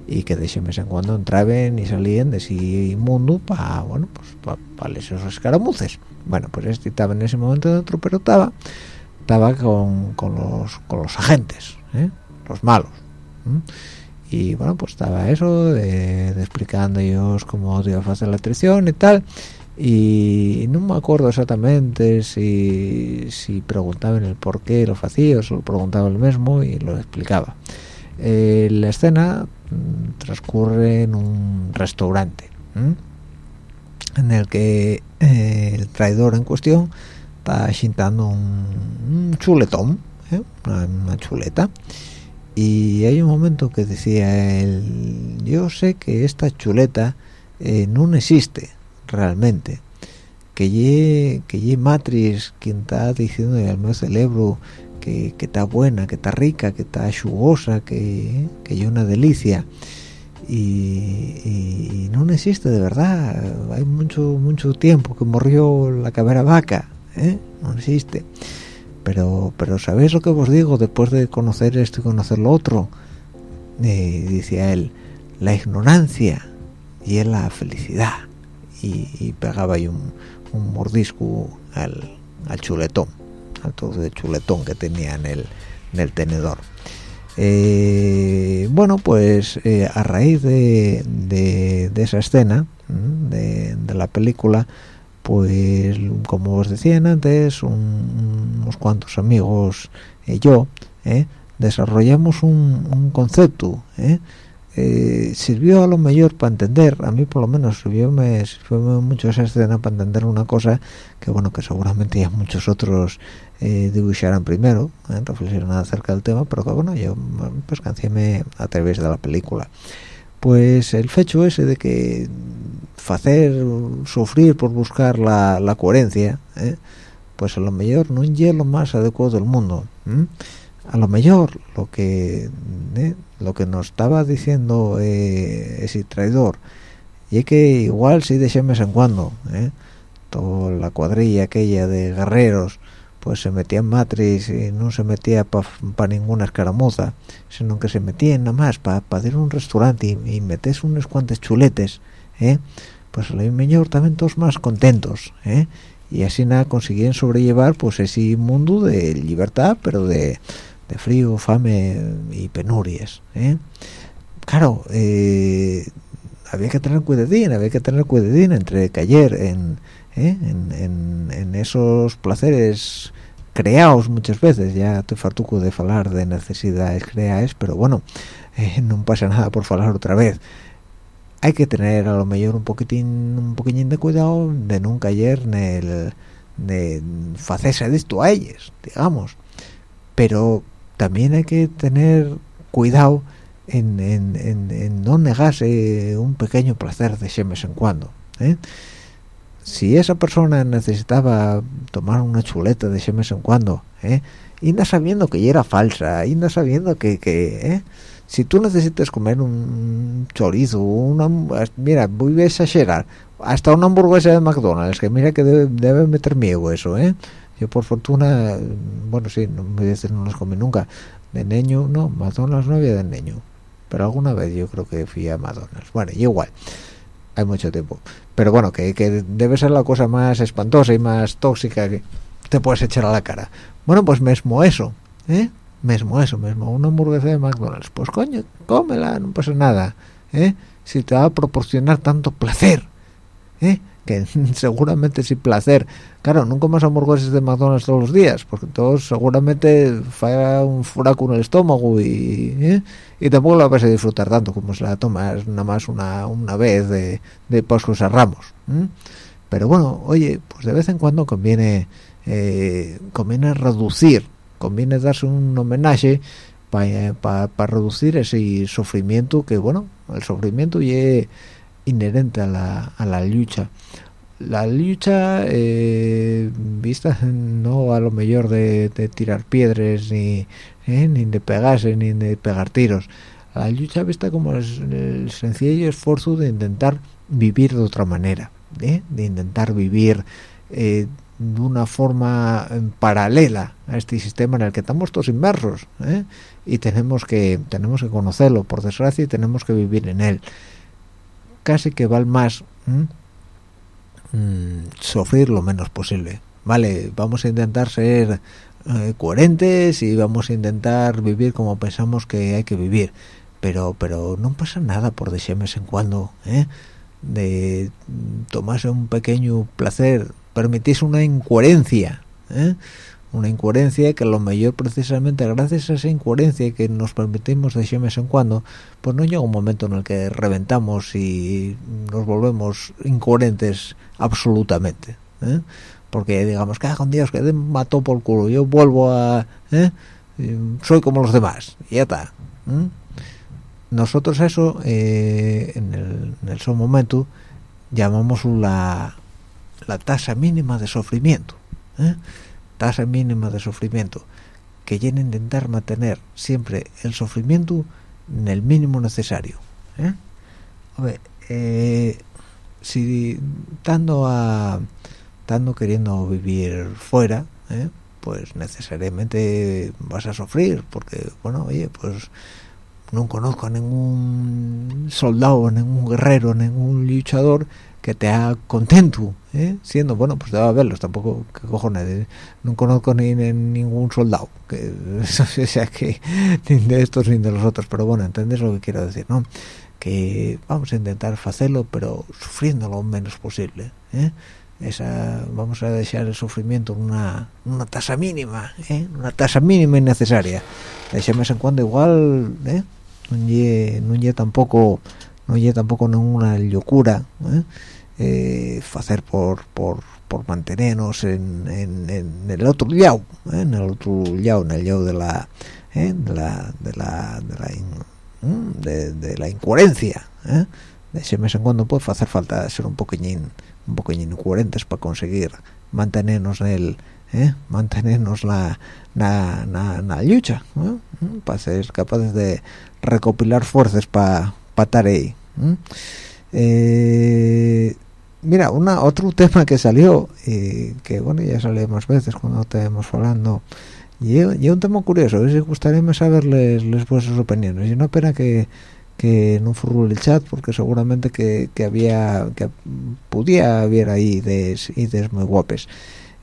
y que de vez en cuando entraban y salían de ese mundo para bueno pues para pa esos escaramuces. Bueno pues este estaba en ese momento dentro pero estaba estaba con, con los con los agentes ¿eh? los malos y bueno pues estaba eso de, de explicando ellos cómo iba a hacer la atrición y tal y no me acuerdo exactamente si, si preguntaban el por qué lo hacía o solo preguntaba el mismo y lo explicaba. Eh, la escena mm, transcurre en un restaurante en el que eh, el traidor en cuestión está chintando un, un chuletón ¿eh? una, una, chuleta. Y hay un momento que decía él yo sé que esta chuleta eh, no existe realmente. Que ye que ye matriz quien está diciendo al meu cerebro que, está buena que está rica que está jugosa que que es una delicia. Y, no existe de verdad. Hay mucho mucho tiempo que murió la cabera vaca ¿eh? no existe. Pero pero sabéis lo que os digo después de conocer esto y conocer lo otro eh, decía él la ignorancia y es la felicidad y, pegaba ahí un, mordisco al, chuletón al trozo de chuletón que tenía en el, en el tenedor. Eh, bueno pues eh, a raíz de, de, esa escena de, la película pues como os decía antes unos cuantos amigos y yo ¿eh? desarrollamos un, concepto ¿eh? Eh, sirvió a lo mejor para entender a mí por lo menos sirvió me mucho esa escena para entender una cosa que bueno que seguramente ya muchos otros dibujaran primero reflexionar acerca del tema pero que bueno yo pues a través de la película pues el fecho ese de que hacer sufrir por buscar la, coherencia ¿eh? pues a lo mejor no es lo más adecuado del mundo a lo mejor lo que ¿eh? lo que nos estaba diciendo eh, ese traidor y es que igual si de vez en cuando toda la cuadrilla aquella de guerreros pues se metía en matriz y no se metía para ninguna escaramuza sino que se metía nada más para hacer un restaurante y, y metes unos cuantos chuletes ¿eh? pues a lo mejor también todos más contentos ¿eh? y así nada consiguen sobrellevar pues ese mundo de libertad pero de, frío fame y penurias ¿eh? claro había que tener cuidadín había que tener cuidadín entre caer en, en, en esos placeres creados muchas veces ya estoy fartuco de hablar de necesidades creadas pero bueno eh, no pasa nada por hablar otra vez. Hay que tener a lo mejor un poquitín un poquitín de cuidado de nunca caer en el de hacerse de esto a ellos digamos. Pero también hay que tener cuidado en, en, en, no negarse un pequeño placer de vez en cuando ¿eh? si esa persona necesitaba tomar una chuleta de mes en cuando ¿eh? no sabiendo que ya era falsa no sabiendo que, que ¿eh? si tú necesitas comer un chorizo una mira voy a exagerar hasta una hamburguesa de McDonald's que mira que debe, meter miedo eso ¿eh? Yo por fortuna bueno sí no me decir no las comí nunca de niño no McDonald's no había de niño pero alguna vez yo creo que fui a McDonald's bueno igual hay mucho tiempo pero bueno que, que, debe ser la cosa más espantosa y más tóxica que te puedes echar a la cara bueno pues mismo eso ¿eh? mismo eso mismo una hamburguesa de McDonald's pues coño cómela no pasa nada ¿eh? si te va a proporcionar tanto placer ¿eh? Que seguramente sin placer claro no comas hamburguesas de McDonald's todos los días porque todos seguramente falla un furaco en el estómago y ¿eh? y tampoco la vas a disfrutar tanto como si la tomas nada más una, una vez de, de Pascos a Ramos pero bueno oye pues de vez en cuando conviene eh, conviene reducir conviene darse un homenaje para reducir ese sufrimiento que bueno el sufrimiento y inherente a la, a la lucha. La lucha eh, vista no a lo mejor de, tirar piedras ni, eh, ni de pegarse ni de pegar tiros. La lucha vista como el, sencillo esfuerzo de intentar vivir de otra manera ¿eh? de intentar vivir de una forma paralela a este sistema en el que estamos todos inmersos y tenemos que tenemos que conocerlo por desgracia y tenemos que vivir en él casi que vale más mm, sufrir lo menos posible vale vamos a intentar ser eh, coherentes y vamos a intentar vivir como pensamos que hay que vivir pero pero no pasa nada por de vez en cuando ¿eh? de tomarse un pequeño placer permitirse una incoherencia ¿eh? Una incoherencia que a lo mejor precisamente gracias a esa incoherencia que nos permitimos de vez en cuando pues no llega un momento en el que reventamos y nos volvemos incoherentes absolutamente ¿eh? porque digamos que con Dios que mató por culo yo vuelvo a ¿eh? soy como los demás y ya está nosotros eso eh, en, el, en momento llamamos la, la tasa mínima de sufrimiento ¿eh? Tasa mínima de sufrimiento que quiere intentar mantener siempre el sufrimiento en el mínimo necesario ¿eh? eh si estando a queriendo vivir fuera pues necesariamente vas a sufrir porque bueno oye pues no conozco a ningún soldado, ningún guerrero, ningún luchador que te haga contento, ¿eh? siendo, bueno, pues a verlos, tampoco, que cojones, no conozco ni, ningún soldado, que sea que ni de estos ni de los otros, pero bueno, ¿entendés lo que quiero decir, no? Que vamos a intentar hacerlo, pero sufriendo lo menos posible, ¿eh? Esa, vamos a dejar el sufrimiento en una, una tasa mínima, ¿eh? una tasa mínima y necesaria. De vez en cuando igual, ¿eh? no ye, tampoco no ye tampoco ninguna locura ¿eh? Eh hacer por, por, por mantenernos en, en, el otro lado ¿eh? en el otro lado en el lado de la ¿eh? de la de la de la, de, la incoherencia de ese mes en cuando puede hacer falta ser un poquillín un poquillín incoherentes para conseguir mantenernos en el mantenernos la, la, la, lucha para ser capaces de recopilar fuerzas para pa estar ahí eh, mira una otro tema que salió y que bueno ya sale más veces cuando estemos hablando y, y un tema curioso si gustaría saberles les vuestras opiniones y una pena que que no furrule el chat porque seguramente que, que había que podía haber ahí ideas, ideas muy guapes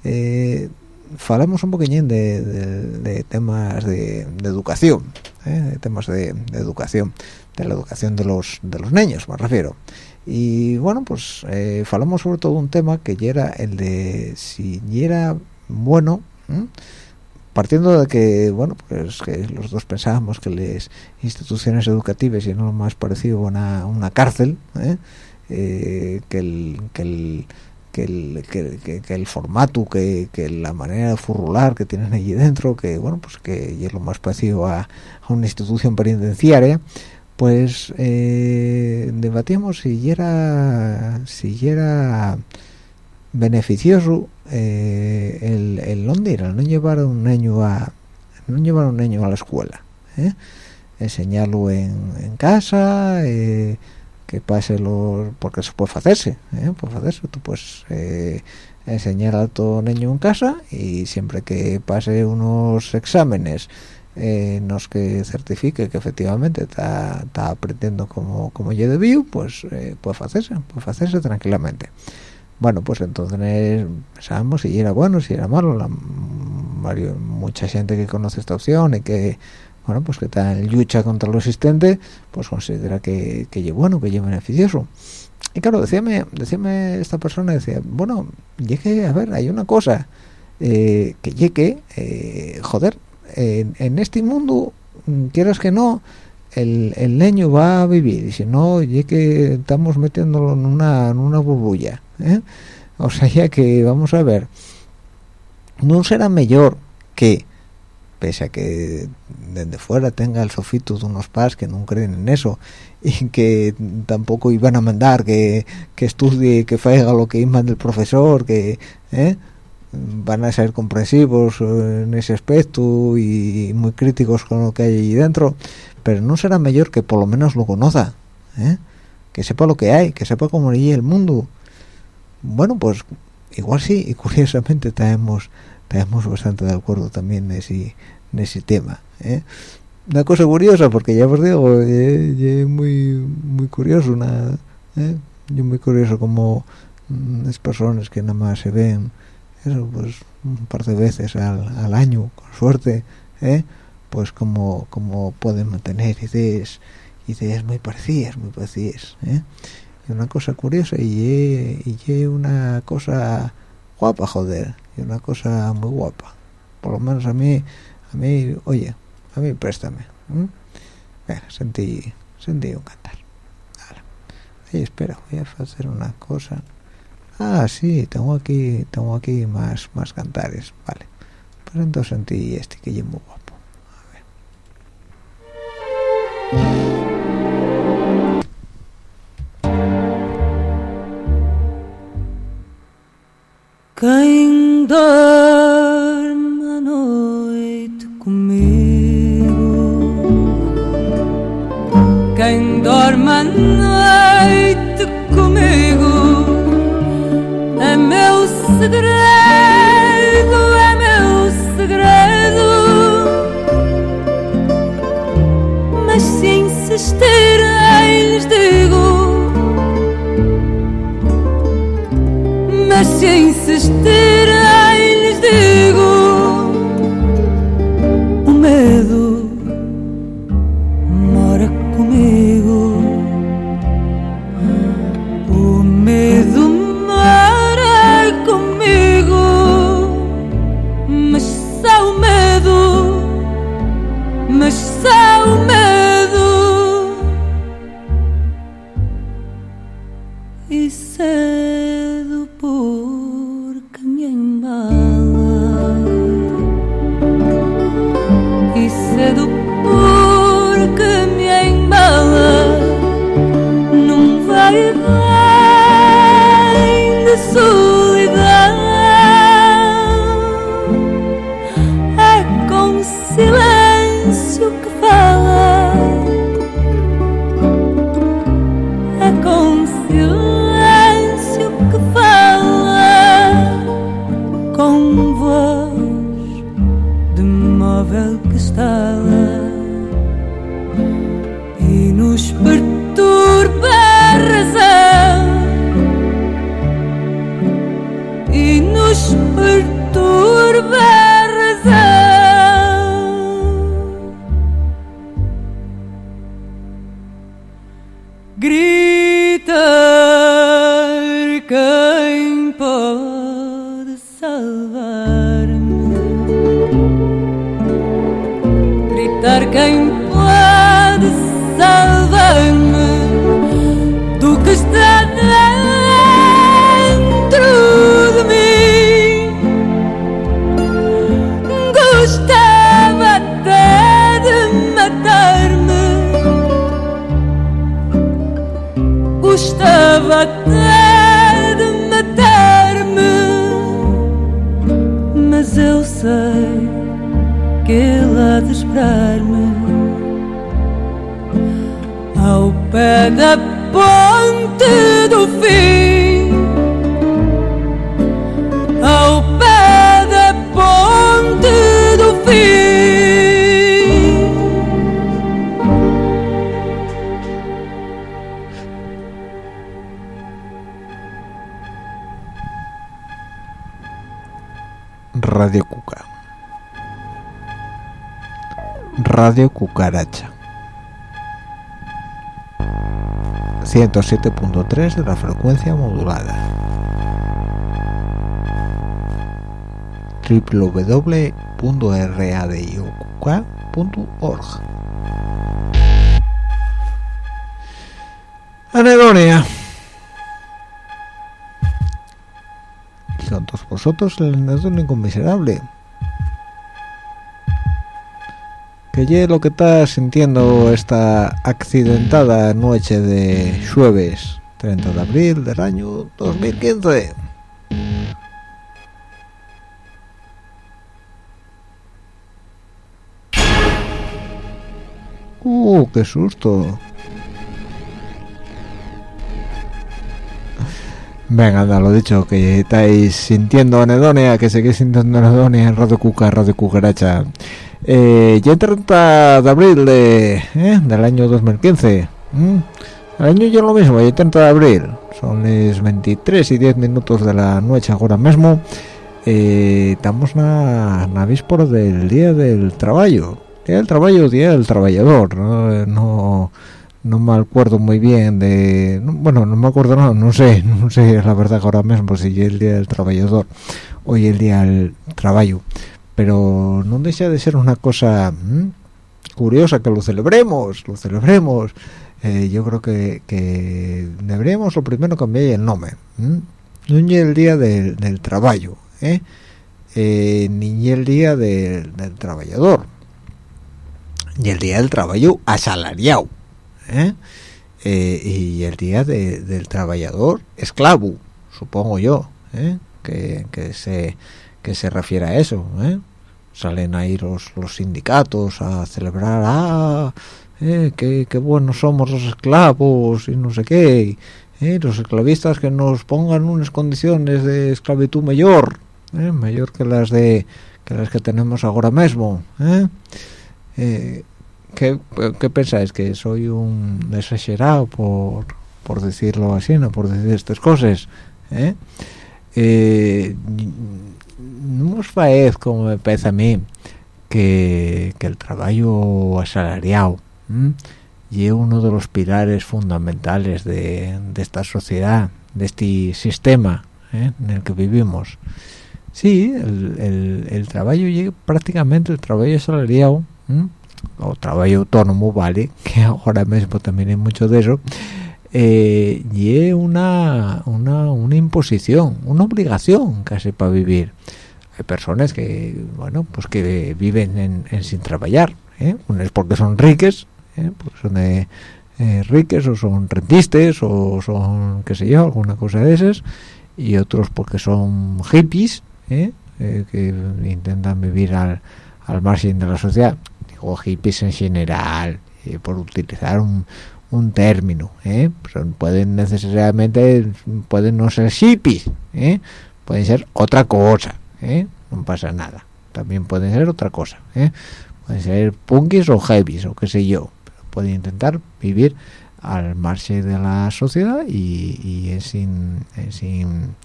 eh, falamos un poquillín de, temas de, educación ¿eh? de temas de, educación de la educación de los de los niños me refiero y bueno pues eh, falamos sobre todo un tema que ya era el de si era bueno partiendo de que bueno pues que los dos pensábamos que las instituciones educativas y no lo más parecido a una, una cárcel ¿eh? que el que el que el, que, el formato, que, la manera de furrular que tienen allí dentro, que bueno, pues que es lo más parecido a, una institución penitenciaria, pues eh, debatíamos si era si era beneficioso eh, el, el no llevar un niño a no llevar un niño a la escuela, ¿eh? enseñarlo en, en casa, eh, que pase los porque eso puede hacerse ¿eh? puede hacerse tú puedes enseñar a tu niño en casa y siempre que pase unos exámenes eh, nos que certifique que efectivamente está, está aprendiendo como como yo debió pues eh, puede hacerse puede tranquilamente. Bueno pues entonces pensábamos si era bueno si era malo. La, mucha gente que conoce esta opción y que bueno pues que tal lucha contra lo existente pues considera que que bueno que es beneficioso. Y claro decíame decíame esta persona decía bueno llegue a ver hay una cosa eh, que llegue eh, joder en, este mundo mm, quieras que no el, el leño va a vivir y si no ya que estamos metiéndolo en una en una burbuja ¿eh? o sea ya que vamos a ver no será mejor que pese a que desde fuera tenga el sofito de unos pas que no creen en eso y que tampoco iban a mandar que, que estudie, que haga lo que manda el profesor, que ¿eh? Van a ser comprensivos en ese aspecto y muy críticos con lo que hay allí dentro, pero no será mejor que por lo menos lo conozca, ¿eh? que sepa lo que hay, que sepa cómo es el mundo. Bueno, pues igual sí, y curiosamente tenemos estamos bastante de acuerdo también en ese, en ese tema ¿eh? una cosa curiosa porque ya os digo es muy muy curioso una ¿eh? yo muy curioso como las personas que nada más se ven eso pues un par de veces al, al año con suerte ¿eh? pues como como pueden mantener ideas ideas muy parecidas muy parecidas ¿eh? y una cosa curiosa y y una cosa guapa joder y una cosa muy guapa por lo menos a mí a mí oye a mí préstame sentí sentí un cantar ahí espera voy a hacer una cosa ah sí tengo aquí tengo aquí más más cantares vale. Pues entonces sentí este que es muy guapo. A ver. Esperar-me ao pé da ponte do fim, ao pé da ponte do fim. Radio Cuca. Radio Cucaracha. 107.3 de la frecuencia modulada. www.radiocuca.org Anedonia. Con todos vosotros el anedónico miserable. Que ye lo que está sintiendo esta accidentada noche de jueves 30 de abril del año 2015. Uh, qué susto. Venga, anda, lo dicho, que estáis sintiendo anedonia, que seguís sintiendo anedonia en Radio Cuca, Radio Cucaracha. Eh, ya el 30 de abril de, eh, del año 2015. ¿m? El año ya lo mismo, ya el 30 de abril. Son las 23 y 10 minutos de la noche ahora mismo. Eh, estamos na, na víspora del Día del Trabajo. Día del Trabajo, Día del Trabajador. No, no, no me acuerdo muy bien de... no, bueno, no me acuerdo, no, no sé, no sé la verdad que ahora mismo si es el Día del Trabajador hoy el Día del Trabajo. Pero no deja de ser una cosa ¿m? curiosa que lo celebremos, lo celebremos. Eh, yo creo que, que deberíamos lo primero cambiar el nombre. ¿m? No es el Día del, Trabajo, ¿eh? Eh, ni el Día del- Trabajador y el día del trabajo asalariado ¿eh? Eh, y el día de- del trabajador esclavo supongo yo que, que se que se refiere a eso ¿eh? salen ahí los, los sindicatos a celebrar ah eh, qué, qué buenos somos los esclavos y no sé qué eh, los esclavistas que nos pongan unas condiciones de esclavitud mayor eh, mayor que las de que las que tenemos ahora mismo ¿eh? Eh, ¿qué, ¿qué, pensáis? ¿que soy un exagerado por, por decirlo así, no por decir estas cosas? ¿eh? Eh, no os parece como me parece a mí que, que el trabajo asalariado y uno de los pilares fundamentales de, de, esta sociedad, de este sistema ¿eh? en el que vivimos. Sí, el, el, el trabajo prácticamente el trabajo asalariado o trabajo autónomo, vale, que ahora mismo también hay mucho de eso, eh, y una, una, una imposición, una obligación casi para vivir. Hay personas que, bueno, pues que viven en, en sin trabajar, ¿eh? unas porque son riques, ¿eh? porque son de, eh, riques o son rentistas o son, qué sé yo, alguna cosa de esas, y otros porque son hippies, ¿eh? Eh, que intentan vivir al, al margen de la sociedad. Digo hippies en general, por utilizar un, un término, ¿eh? pueden necesariamente, pueden no ser hippies, ¿eh? pueden ser otra cosa, ¿eh? no pasa nada, también pueden ser otra cosa, ¿eh? pueden ser punkis o heavies o qué sé yo, pero pueden intentar vivir al margen de la sociedad y, y sin, sin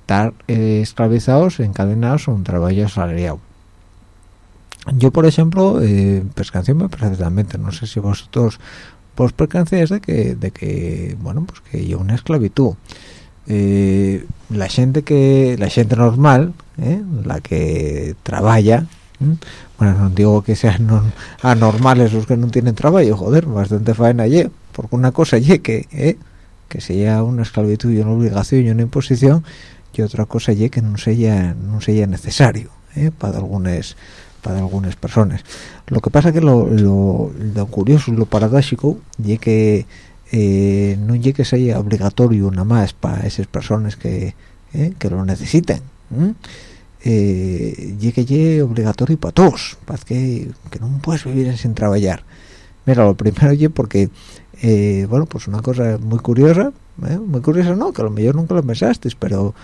estar esclavizados, encadenados a un trabajo asalariado. Yo, por ejemplo, eh, me perfectamente, no sé si vosotros pues percancéis de que de que bueno pues que yo una esclavitud eh, la gente que la gente normal ¿eh? la que trabaja ¿eh? bueno no digo que sean anormales los que no tienen trabajo joder bastante faena allí porque una cosa y que ¿eh? que sea una esclavitud y una obligación y una imposición y otra cosa y que no sea no sea necesario ¿eh? para algunas para algunas personas. Lo que pasa que lo, lo, lo curioso lo paradójico y que eh, no llegue que sea obligatorio nada más para esas personas que, eh, que lo necesiten eh, y llegue obligatorio para todos para que, que no puedes vivir sin trabajar. Mira lo primero y porque eh, bueno pues una cosa muy curiosa ¿eh? muy curiosa no que a lo mejor nunca lo pensasteis pero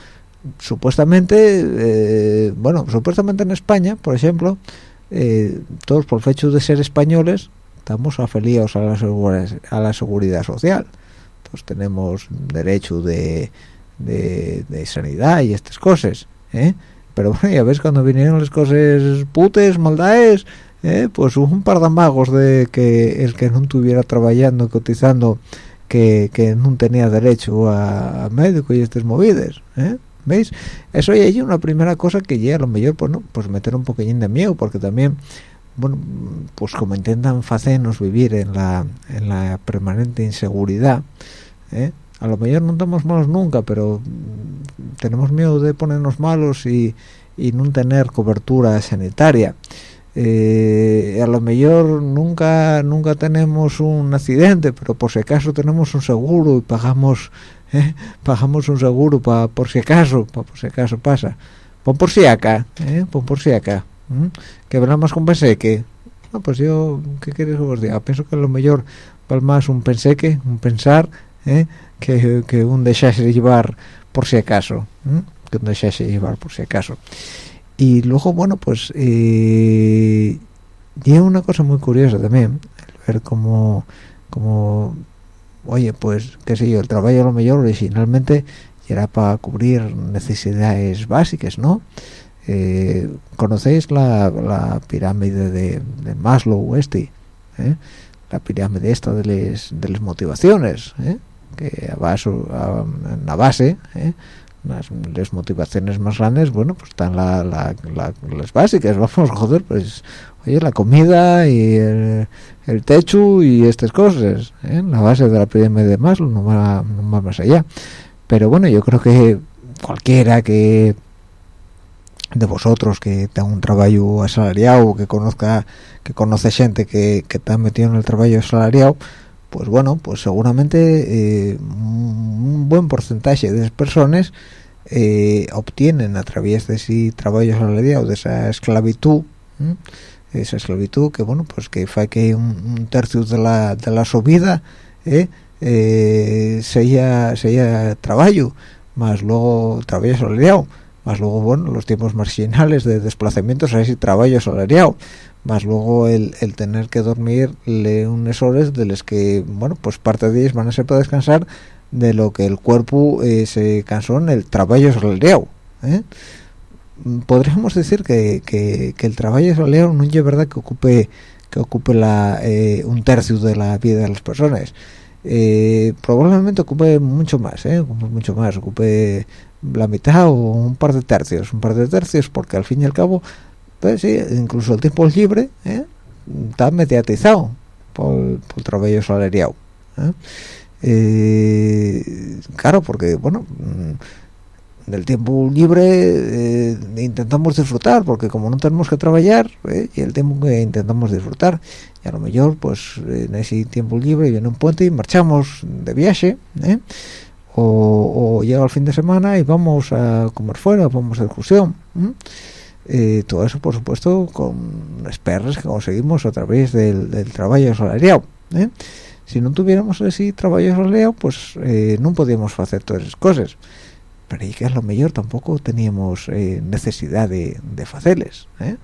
supuestamente eh, bueno supuestamente en España por ejemplo eh, todos por hecho de ser españoles estamos afiliados a la, a la seguridad social entonces tenemos derecho de, de, sanidad y estas cosas ¿eh? pero bueno ya ves cuando vinieron las cosas putes maldades ¿eh? pues hubo un par de magos de que el que no estuviera trabajando cotizando que, que no tenía derecho a, a médico y estas movidas ¿eh? ¿Veis? Eso ya es una primera cosa que llega a lo mejor, pues no, pues meter un poquillín de miedo, porque también, bueno, pues como intentan hacernos vivir en la, en la permanente inseguridad, ¿eh? a lo mejor no estamos malos nunca, pero tenemos miedo de ponernos malos y, y no tener cobertura sanitaria. Eh, a lo mejor nunca nunca tenemos un accidente pero por si acaso tenemos un seguro y pagamos ¿eh? pagamos un seguro para por si acaso pa por si acaso pasa pon por si acá ¿eh? pon por si acá ¿eh? que más con penseque no, pues yo qué quieres que os diga pienso que lo mejor vale más un penseque un pensar ¿eh? que, que un dejarse de llevar por si acaso que un dejarse de llevar por si acaso y luego bueno pues eh, y una cosa muy curiosa también ver cómo como oye pues qué sé yo el trabajo a lo mejor originalmente era para cubrir necesidades básicas no eh, conocéis la, pirámide de, de Maslow este ¿eh? la pirámide esta de las de las motivaciones ¿eh? que a base, a, en la base ¿eh? las, las, motivaciones más grandes bueno pues están la, la, las básicas vamos joder pues oye la comida y el, techo y estas cosas ¿eh? la base de la pirámide de Maslow no va, no va más allá pero bueno yo creo que cualquiera que de vosotros que tenga un trabajo asalariado que conozca que conoce gente que, que está metido en el trabajo asalariado pues bueno pues seguramente eh, un buen porcentaje de personas eh, obtienen a través de ese trabajo asalariado de esa esclavitud esa esclavitud que bueno pues que fue que un, tercio de la de la su eh, eh, sería trabajo más luego trabajo asalariado más luego bueno los tiempos marginales de desplazamientos a ese trabajo asalariado más luego el, el tener que dormir unas horas de las que bueno pues parte de ellas van a ser para descansar de lo que el cuerpo eh, se cansó en el trabajo asalariado ¿eh? Podríamos decir que, que, el trabajo asalariado no es verdad que ocupe que ocupe la, eh, un tercio de la vida de las personas. Probablemente ocupe mucho más mucho más ocupe la mitad o un par de tercios un par de tercios porque al fin y al cabo pues sí incluso el tiempo libre está mediatizado por, por el trabajo asalariado eh, claro porque bueno mm, del tiempo libre eh, intentamos disfrutar porque como no tenemos que trabajar eh, y el tiempo que intentamos disfrutar y a lo mejor pues en ese tiempo libre viene un puente y marchamos de viaje o, llega el fin de semana y vamos a comer fuera vamos a excursión todo eso por supuesto con esperas que conseguimos a través del, del trabajo salarial si no tuviéramos así trabajo leo pues eh, no podíamos hacer todas esas cosas pero que es lo mejor tampoco teníamos eh, necesidad de, de hacerles ¿eh?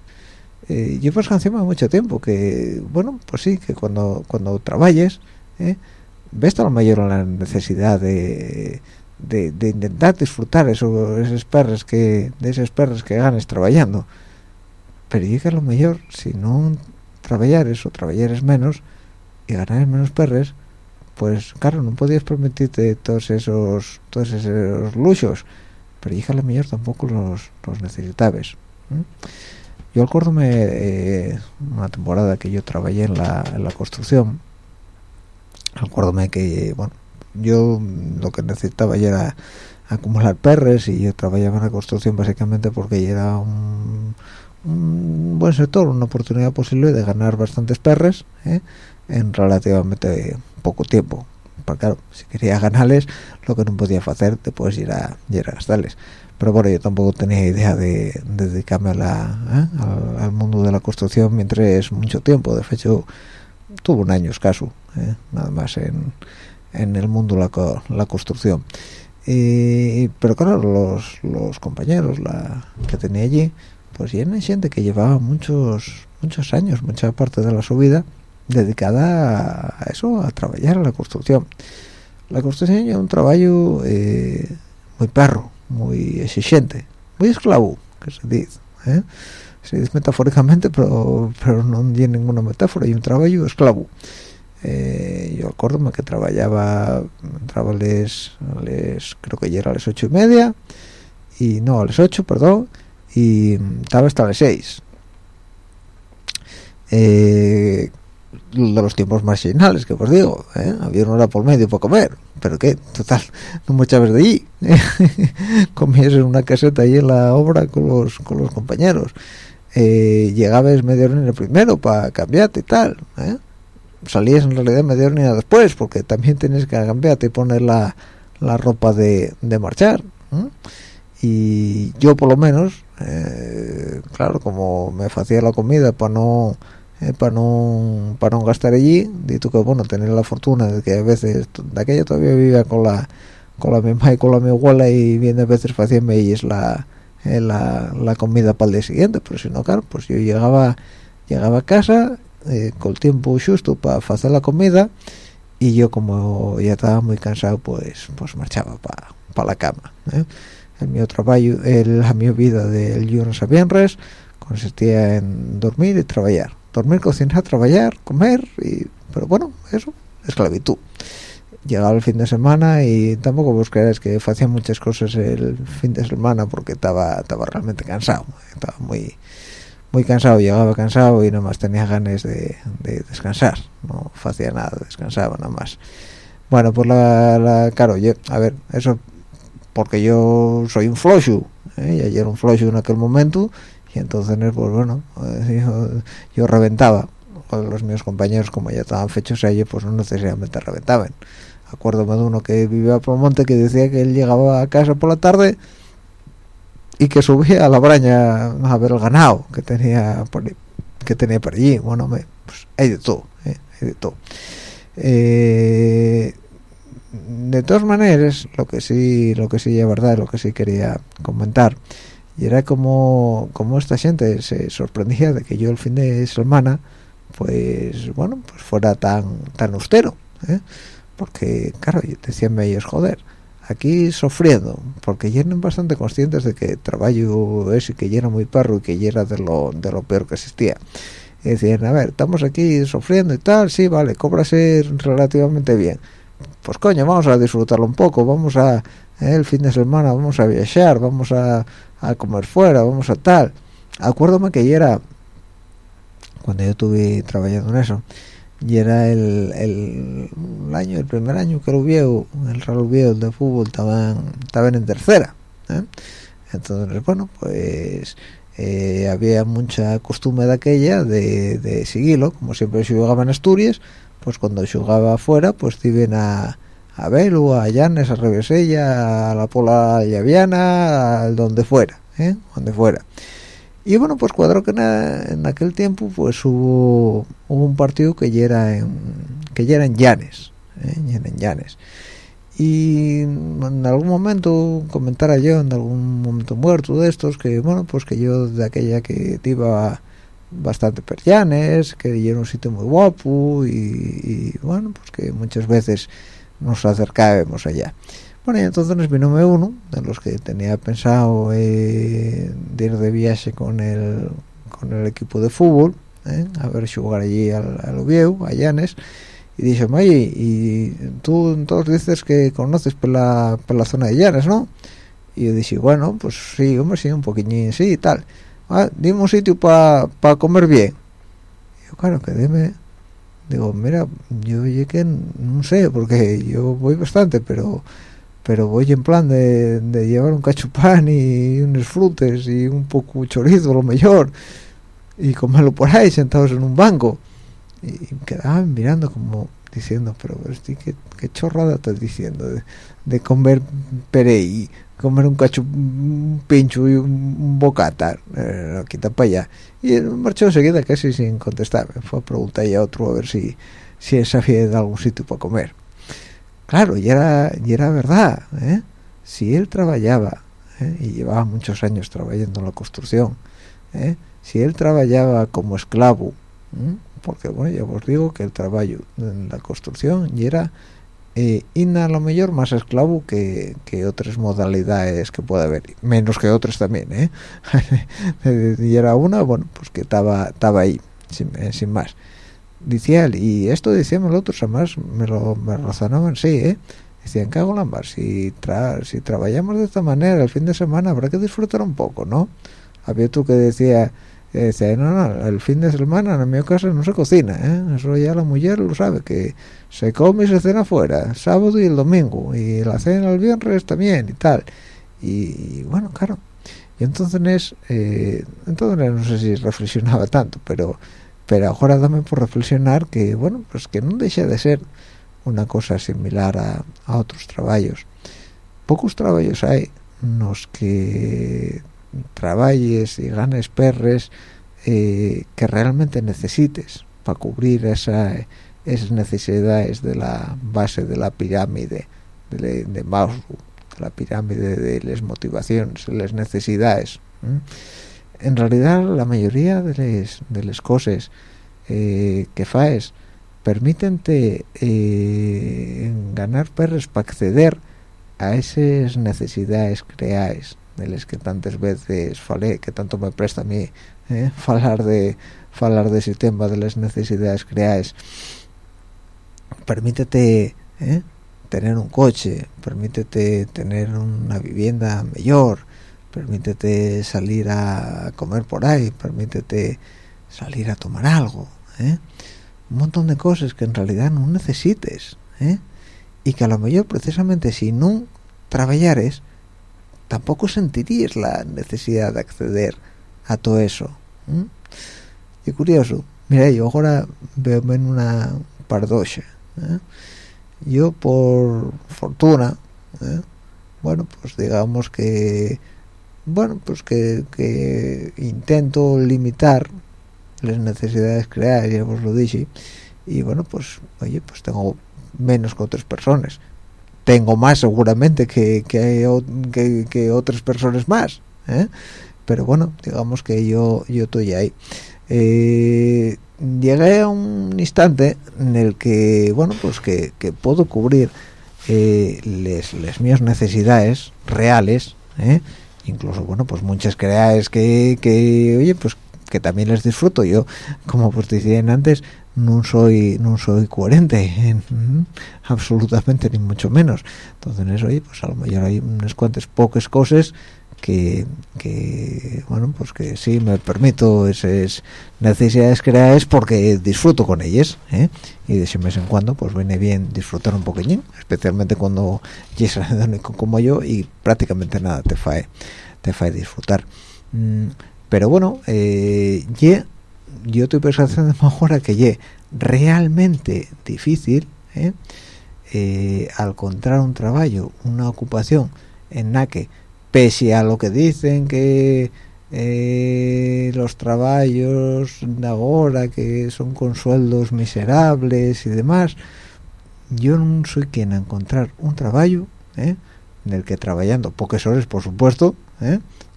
eh yo pues hace mucho tiempo que bueno pues sí que cuando cuando trabajes ves a lo mayor la necesidad de, de, intentar disfrutar eso, esos perros que de esos perros que ganes trabajando pero que lo mejor si no trabajar eso trabajar es menos y ganar menos perres pues claro no podías permitirte todos esos todos esos luchos pero hija la mejor tampoco los, los necesitabas yo acuérdome eh, una temporada que yo trabajé en la, en la construcción. Acuérdome que bueno yo lo que necesitaba era acumular perres y yo trabajaba en la construcción básicamente porque era un, un buen sector, una oportunidad posible de ganar bastantes perres ¿eh? En relativamente poco tiempo porque claro, si quería ganarles lo que no podía hacer después ir a, ir a gastarles pero bueno, yo tampoco tenía idea de, dedicarme a la, ¿eh? al, mundo de la construcción mientras mucho tiempo, de hecho tuvo un año escaso ¿eh? nada más en, en el mundo de la, la construcción y, pero claro, los, los compañeros la, que tenía allí pues eran gente que llevaba muchos muchos años, mucha parte de la su vida dedicada a eso, a trabajar en la construcción. La construcción es un trabajo eh, muy perro, muy exigente, muy esclavo, que se dice. ¿eh? Se dice metafóricamente, pero, pero no tiene ninguna metáfora, y un trabajo esclavo. Eh, yo acuerdo que trabajaba, entraba les, creo que ya era a las ocho y media, y no, a las ocho, perdón, y estaba hasta las seis. De los tiempos marginales que os digo ¿eh? había una hora por medio para comer pero qué total no muchas veces de allí comías en una caseta ahí en la obra con los con los compañeros eh, llegabas media hora primero para cambiarte y tal ¿eh? salías en realidad media hora después porque también tienes que cambiarte y poner la, la ropa de, de marchar y yo por lo menos eh, claro como me hacía la comida para no eh, para no para no gastar allí. Dito que bueno tener la fortuna de que a veces de aquella todavía vivía con la con la mi mamá y con la mi abuela y bien a veces hacían ellos la, eh, la, la comida para el día siguiente. Pero si no claro pues yo llegaba llegaba a casa eh, con el tiempo justo para hacer la comida y yo como ya estaba muy cansado pues pues marchaba para pa la cama el mi trabajo el, la mi vida del lunes a viernes consistía en dormir y trabajar dormir, cocinar, trabajar, comer, y, pero bueno, eso, esclavitud. Llegaba el fin de semana y tampoco vos creáis que hacía muchas cosas el fin de semana porque estaba estaba realmente cansado, estaba muy muy cansado, llegaba cansado y nada más tenía ganas de, descansar, no hacía nada, descansaba nada más. Bueno, pues la, la claro, yo, a ver, eso porque yo soy un flojo, ¿eh? y ayer un flojo en aquel momento y entonces pues bueno yo, reventaba. Los míos compañeros como ya estaban fechos allí pues no necesariamente reventaban. Acuérdome de uno que vivía por monte que decía que él llegaba a casa por la tarde y que subía a la braña a ver el ganado que tenía por, que tenía por allí. Bueno me, pues hay de todo ¿eh? hay de todo. Eh, de todas maneras lo que sí lo que sí es verdad lo que sí quería comentar y era como como esta gente se sorprendía de que yo el fin de semana pues bueno pues fuera tan tan austero ¿eh? porque claro decíanme ellos joder aquí sufriendo porque llenan bastante conscientes de que trabajo es y que llena muy perro y que llena de lo, de lo peor que existía y decían a ver estamos aquí sufriendo y tal sí vale cóbrase relativamente bien pues coño vamos a disfrutarlo un poco vamos a eh, el fin de semana vamos a viajar vamos a, a comer fuera vamos a tal acuérdame que ya era cuando yo estuve trabajando en eso y era el, el, año el primer año que lo viejo el Real de fútbol estaban estaban en tercera ¿eh? entonces bueno pues eh, había mucha costumbre de aquella de, de seguirlo como siempre se jugaba en Asturias pues cuando jugaba afuera pues iban a a Belu, a Llanes, a Revesella, a la Pola Llaviana, a donde fuera, ¿eh? donde fuera y bueno pues cuadro que en, aquel tiempo pues hubo, hubo, un partido que ya era en que ya en ¿eh? en Llanes y en algún momento comentara yo en algún momento muerto de estos que bueno pues que yo de aquella que iba bastante per Llanes que era un sitio muy guapo y, y bueno pues que muchas veces nos acercábamos allá bueno, y entonces vino uno de los que tenía pensado eh, de ir de viaje con el, con el equipo de fútbol, eh, a ver jugar allí al, al Oviedo, a Llanes, y dice, oye, y tú entonces dices que conoces por la, por la zona de Llanes, ¿no? Y yo dije, bueno, pues sí, hombre, sí, un poquillín, sí, y tal. Ah, dime un sitio para pa comer bien. Y yo, claro, que dime... Digo, mira, yo que no sé, porque yo voy bastante, pero pero voy en plan de, llevar un cachupán y unos frutos y un poco chorizo lo mejor y comerlo por ahí sentados en un banco y me quedaban mirando como diciendo pero ¿qué, chorrada estás diciendo de, comer pere y comer un cacho pincho y un, bocata eh, quita para allá y marchó enseguida casi sin contestar fue a preguntar ya a otro a ver si si él sabía de algún sitio para comer claro y era y era verdad ¿eh? si él trabajaba ¿eh? y llevaba muchos años trabajando en la construcción ¿eh? si él trabajaba como esclavo porque bueno ya os digo que el trabajo en la construcción y era y a lo mejor más esclavo que, que, otras modalidades que puede haber menos que otras también ¿eh? y era una bueno pues que estaba estaba ahí sin, sin más decía él, y esto decíamos los otros, además me lo me razonaban, sí, ¿eh? Decían, cago en si, tra si trabajamos de esta manera el fin de semana habrá que disfrutar un poco, ¿no? Había tú que decía, decía, no, no, el fin de semana en mi casa no se cocina, ¿eh? Eso ya la mujer lo sabe, que se come y se cena fuera, sábado y el domingo, y la cena el viernes también y tal. Y, bueno, claro. Y entonces, eh, entonces no sé si reflexionaba tanto, pero pero ahora dame por reflexionar que bueno pues que no deja de ser una cosa similar a, a otros trabajos pocos trabajos hay los que trabajes y ganes perres eh, que realmente necesites para cubrir esa, esas necesidades de la base de la pirámide de, de Maslow, la pirámide de las motivaciones, de las necesidades en realidad la mayoría de las cosas eh, que faes permítente eh, ganar perres para acceder a esas necesidades creáis de las que tantas veces falé que tanto me presta a mí eh, falar de falar de ese de las necesidades creáis permítete eh, tener un coche permítete tener una vivienda mejor permítete salir a comer por ahí, permítete salir a tomar algo, ¿eh? un montón de cosas que en realidad no necesites, ¿eh? y que a lo mejor precisamente si no trabajares, tampoco sentirías la necesidad de acceder a todo eso. ¿eh? Y curioso, mira, yo ahora veo en una pardocha. Yo por fortuna, bueno, pues digamos que bueno pues que, que intento limitar las necesidades creadas ya os lo dije y bueno pues oye pues tengo menos que otras personas tengo más seguramente que, que, que, otras personas más ¿eh? pero bueno digamos que yo yo estoy ahí eh, llegué a un instante en el que bueno pues que, que puedo cubrir eh, les, les mías necesidades reales ¿eh? incluso bueno pues muchas creáis que, que oye pues que también les disfruto yo como pues decían antes no soy no soy coherente en, absolutamente ni mucho menos entonces oye pues a lo mejor hay unas cuantas pocas cosas que, que, bueno pues que sí me permito esas necesidades creadas porque disfruto con ellas ¿eh? y de vez en cuando pues viene bien disfrutar un poquillín especialmente cuando ya es como yo y prácticamente nada te fae te fae disfrutar mm, pero bueno eh, yo estoy pensando ahora que ye realmente difícil ¿eh? Eh, al encontrar un trabajo una ocupación en la que pese a lo que dicen que eh, los trabajos de ahora que son con sueldos miserables y demás yo no soy quien a encontrar un trabajo en el que trabajando pocas horas por supuesto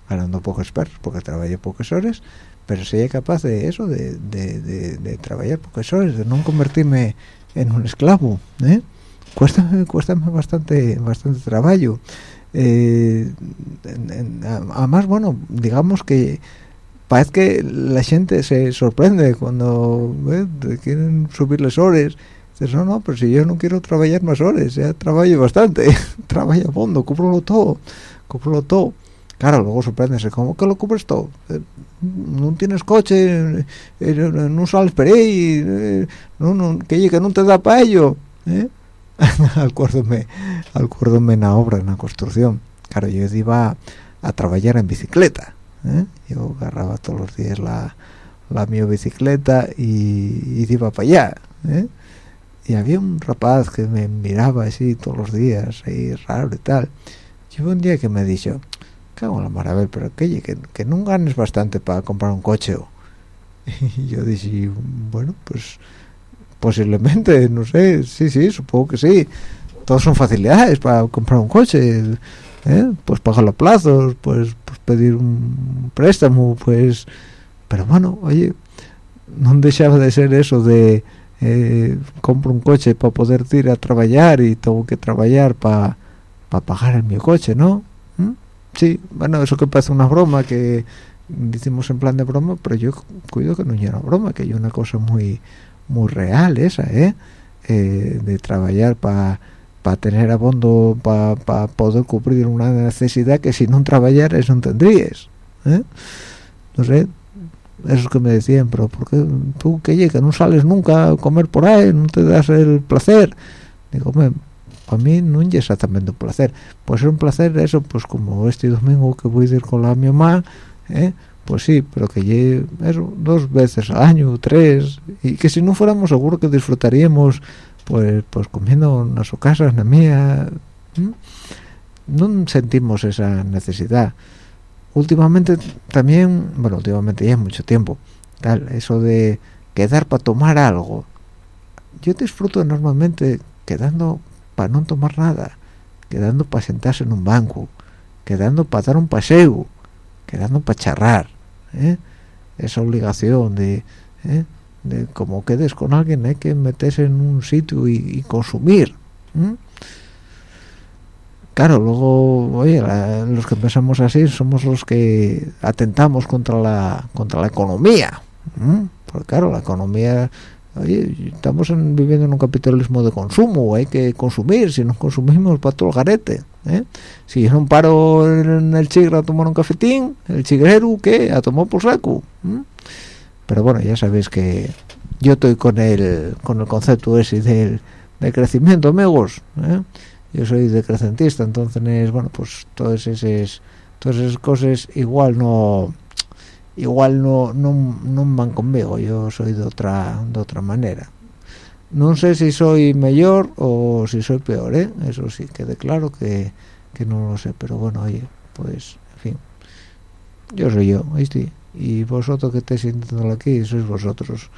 ganando pocos perros porque trabajé pocas horas pero sería capaz de eso de, de, de, de trabajar pocas horas de no convertirme en un esclavo ¿eh? cuesta cuesta bastante bastante trabajo eh, además bueno digamos que parece que la gente se sorprende cuando ¿eh? quieren subirles horas dices no no pero si yo no quiero trabajar más horas ya trabajo bastante trabajo a fondo cúbrelo todo cúbrelo todo claro luego sorpréndese ¿cómo que lo cubres todo? Eh, no tienes coche eh, no sales por ahí eh, no, no, que, que no te da para ello ¿eh? acuérdome acuérdome en la obra en la construcción claro yo iba a, a trabajar en bicicleta ¿eh? yo agarraba todos los días la, la mi bicicleta y, y iba para allá ¿eh? y había un rapaz que me miraba así todos los días ahí raro y tal yo un día que me dijo cago en la maravilla pero que, que, que no ganes bastante para comprar un coche y yo dije bueno pues posiblemente no sé sí sí supongo que sí todos son facilidades para comprar un coche ¿eh? pues pagar a plazos pues, pues pedir un préstamo pues pero bueno oye no dejaba de ser eso de eh, compro un coche para poder ir a trabajar y tengo que trabajar para pa pagar el mi coche no. Sí bueno eso que parece una broma que decimos en plan de broma pero yo cuido que no era broma que hay una cosa muy muy real esa ¿eh? eh de trabajar para pa tener abondo para pa poder cubrir una necesidad que si no trabajaras no tendrías ¿eh? no sé eso que me decían pero porque tú que llega no sales nunca a comer por ahí no te das el placer digo para mí no es exactamente un placer puede ser un placer eso pues como este domingo que voy a ir con la mi mamá ¿eh? pues sí, pero que llegue eso, dos veces al año, tres, y que si no fuéramos seguro que disfrutaríamos pues pues comiendo en su casa, en la mía, no sentimos esa necesidad. Últimamente también, bueno, últimamente ya hay mucho tiempo, tal, eso de quedar para tomar algo. Yo disfruto normalmente quedando para no tomar nada, quedando para sentarse en un banco, quedando para dar un paseo, quedando para charrar ¿eh? esa obligación de, ¿eh? de como quedes con alguien hay que meterse en un sitio y, consumir ¿eh? claro luego oye los que pensamos así somos los que atentamos contra la contra la economía porque claro la economía oye, estamos en, viviendo en un capitalismo de consumo, hay que consumir, si no consumimos para todo el garete. ¿eh? Si yo no paro el chigre a tomar un cafetín, el chigrero, ¿qué? A tomar por saco. Pero bueno, ya sabéis que yo estoy con el, con el concepto ese del, del crecimiento, amigos. ¿eh? Yo soy decrecentista, entonces, bueno, pues todas esas, todas esas cosas igual no igual no, no, no van conmigo, yo soy de otra, de otra manera. No sé si soy mejor o si soy peor, ¿eh? eso sí, quede claro que, que no lo sé, pero bueno, oye, pues, en fin, yo soy yo ¿viste? y vosotros que estáis sintiéndolo aquí sois vosotros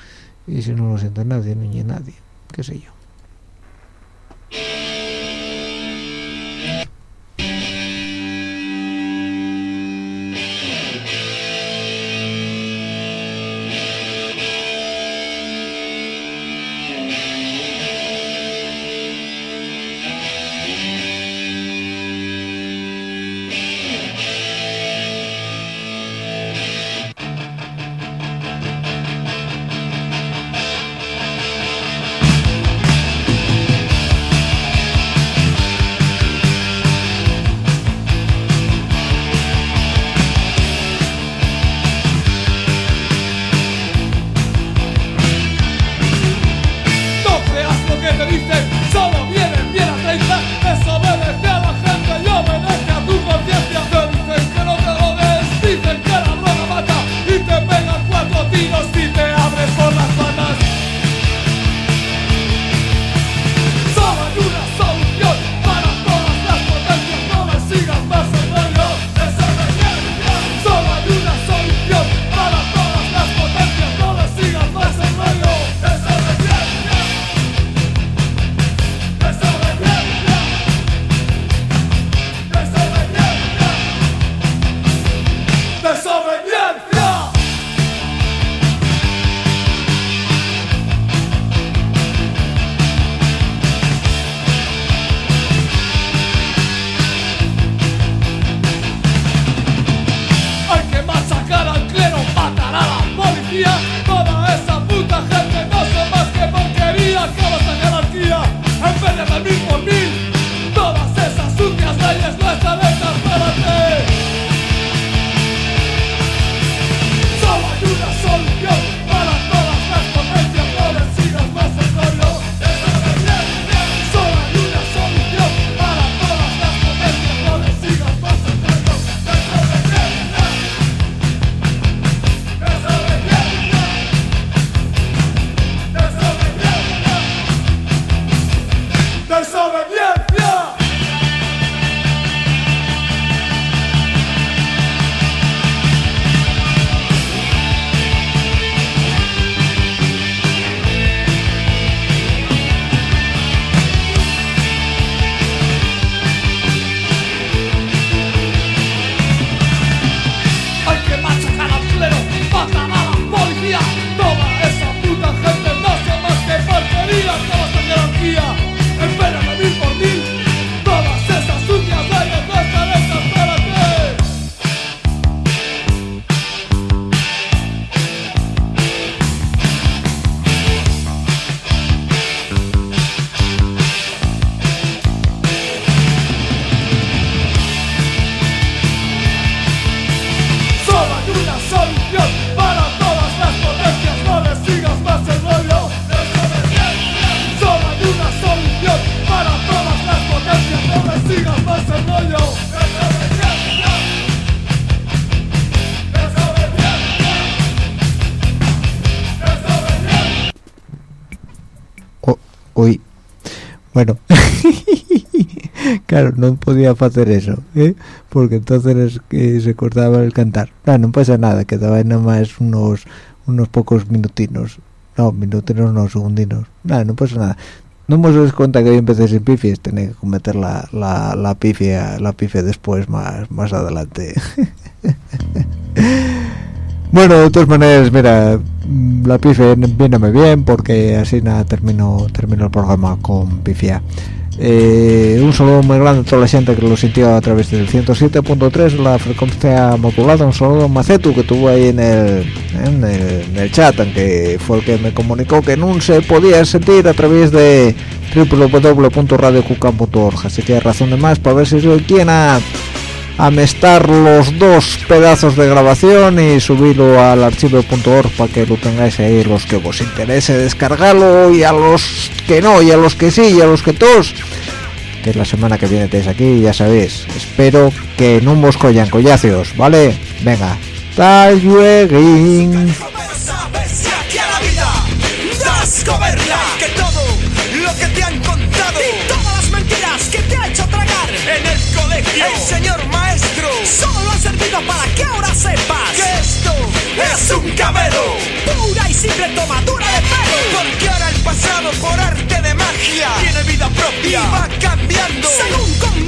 y si no lo siente nadie hay nadie qué sé yo Uy. Bueno. claro, no podía hacer eso, ¿eh? Porque entonces eh, se cortaba el cantar. No, no pasa nada, quedaba nada más unos unos pocos minutinos. No, minutinos no, segundinos. Nada, no pasa nada. No me os cuenta que yo empecé sin pifias, tenía que cometer la, la, la pifia la pifia después, más, más adelante. Bueno, de todas maneras, mira, la pifia viene bien porque así nada termino, termino el programa con pifia. Eh, un saludo muy grande a toda la gente que lo sintió a través del 107.3, la frecuencia modulada. Un saludo a Macetu que tuvo ahí en el, en el, en el chat, aunque fue el que me comunicó que no se podía sentir a través de www.radiocucam.org. Así que razón de más para ver si soy quien a amestar los dos pedazos de grabación y subirlo al archivo.org para que lo tengáis ahí los que os interese descargarlo y a los que no y a los que sí y a los que todos que la semana que viene estáis aquí ya sabéis. Espero que no os collan collacios vale venga hasta luego que todo lo que te han contado y todas las mentiras que te ha hecho tragar en el colegio cabelo. Pura y simple tomadura de pelo. Porque ahora el pasado por arte de magia tiene vida propia y va cambiando. Según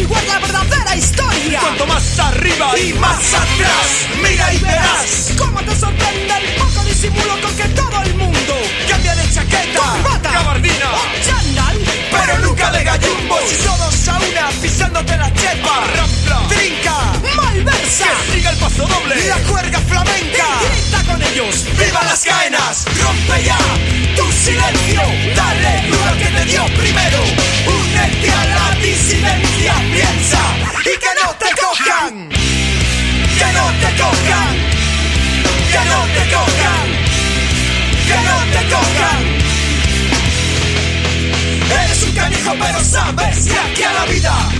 Averiguar la verdadera historia. Cuanto más arriba y más atrás, mira y verás cómo te sorprende el poco disimulo con que todo el mundo cambia de chaqueta, corbata, gabardina. o chándal, pero nunca de gallumbos y todos a una pisándote la chepa. Rampla, trinca, malversa, que siga el paso doble, la cuerga flamenca, grita con ellos, viva las caenas, rompe ya tu silencio, dale duro que te dio primero, únete a la disidencia, piensa. Y que no te cojan, que no te cojan, que no te cojan, que no te cojan. Eres un canijo pero sabes que aquí a la vida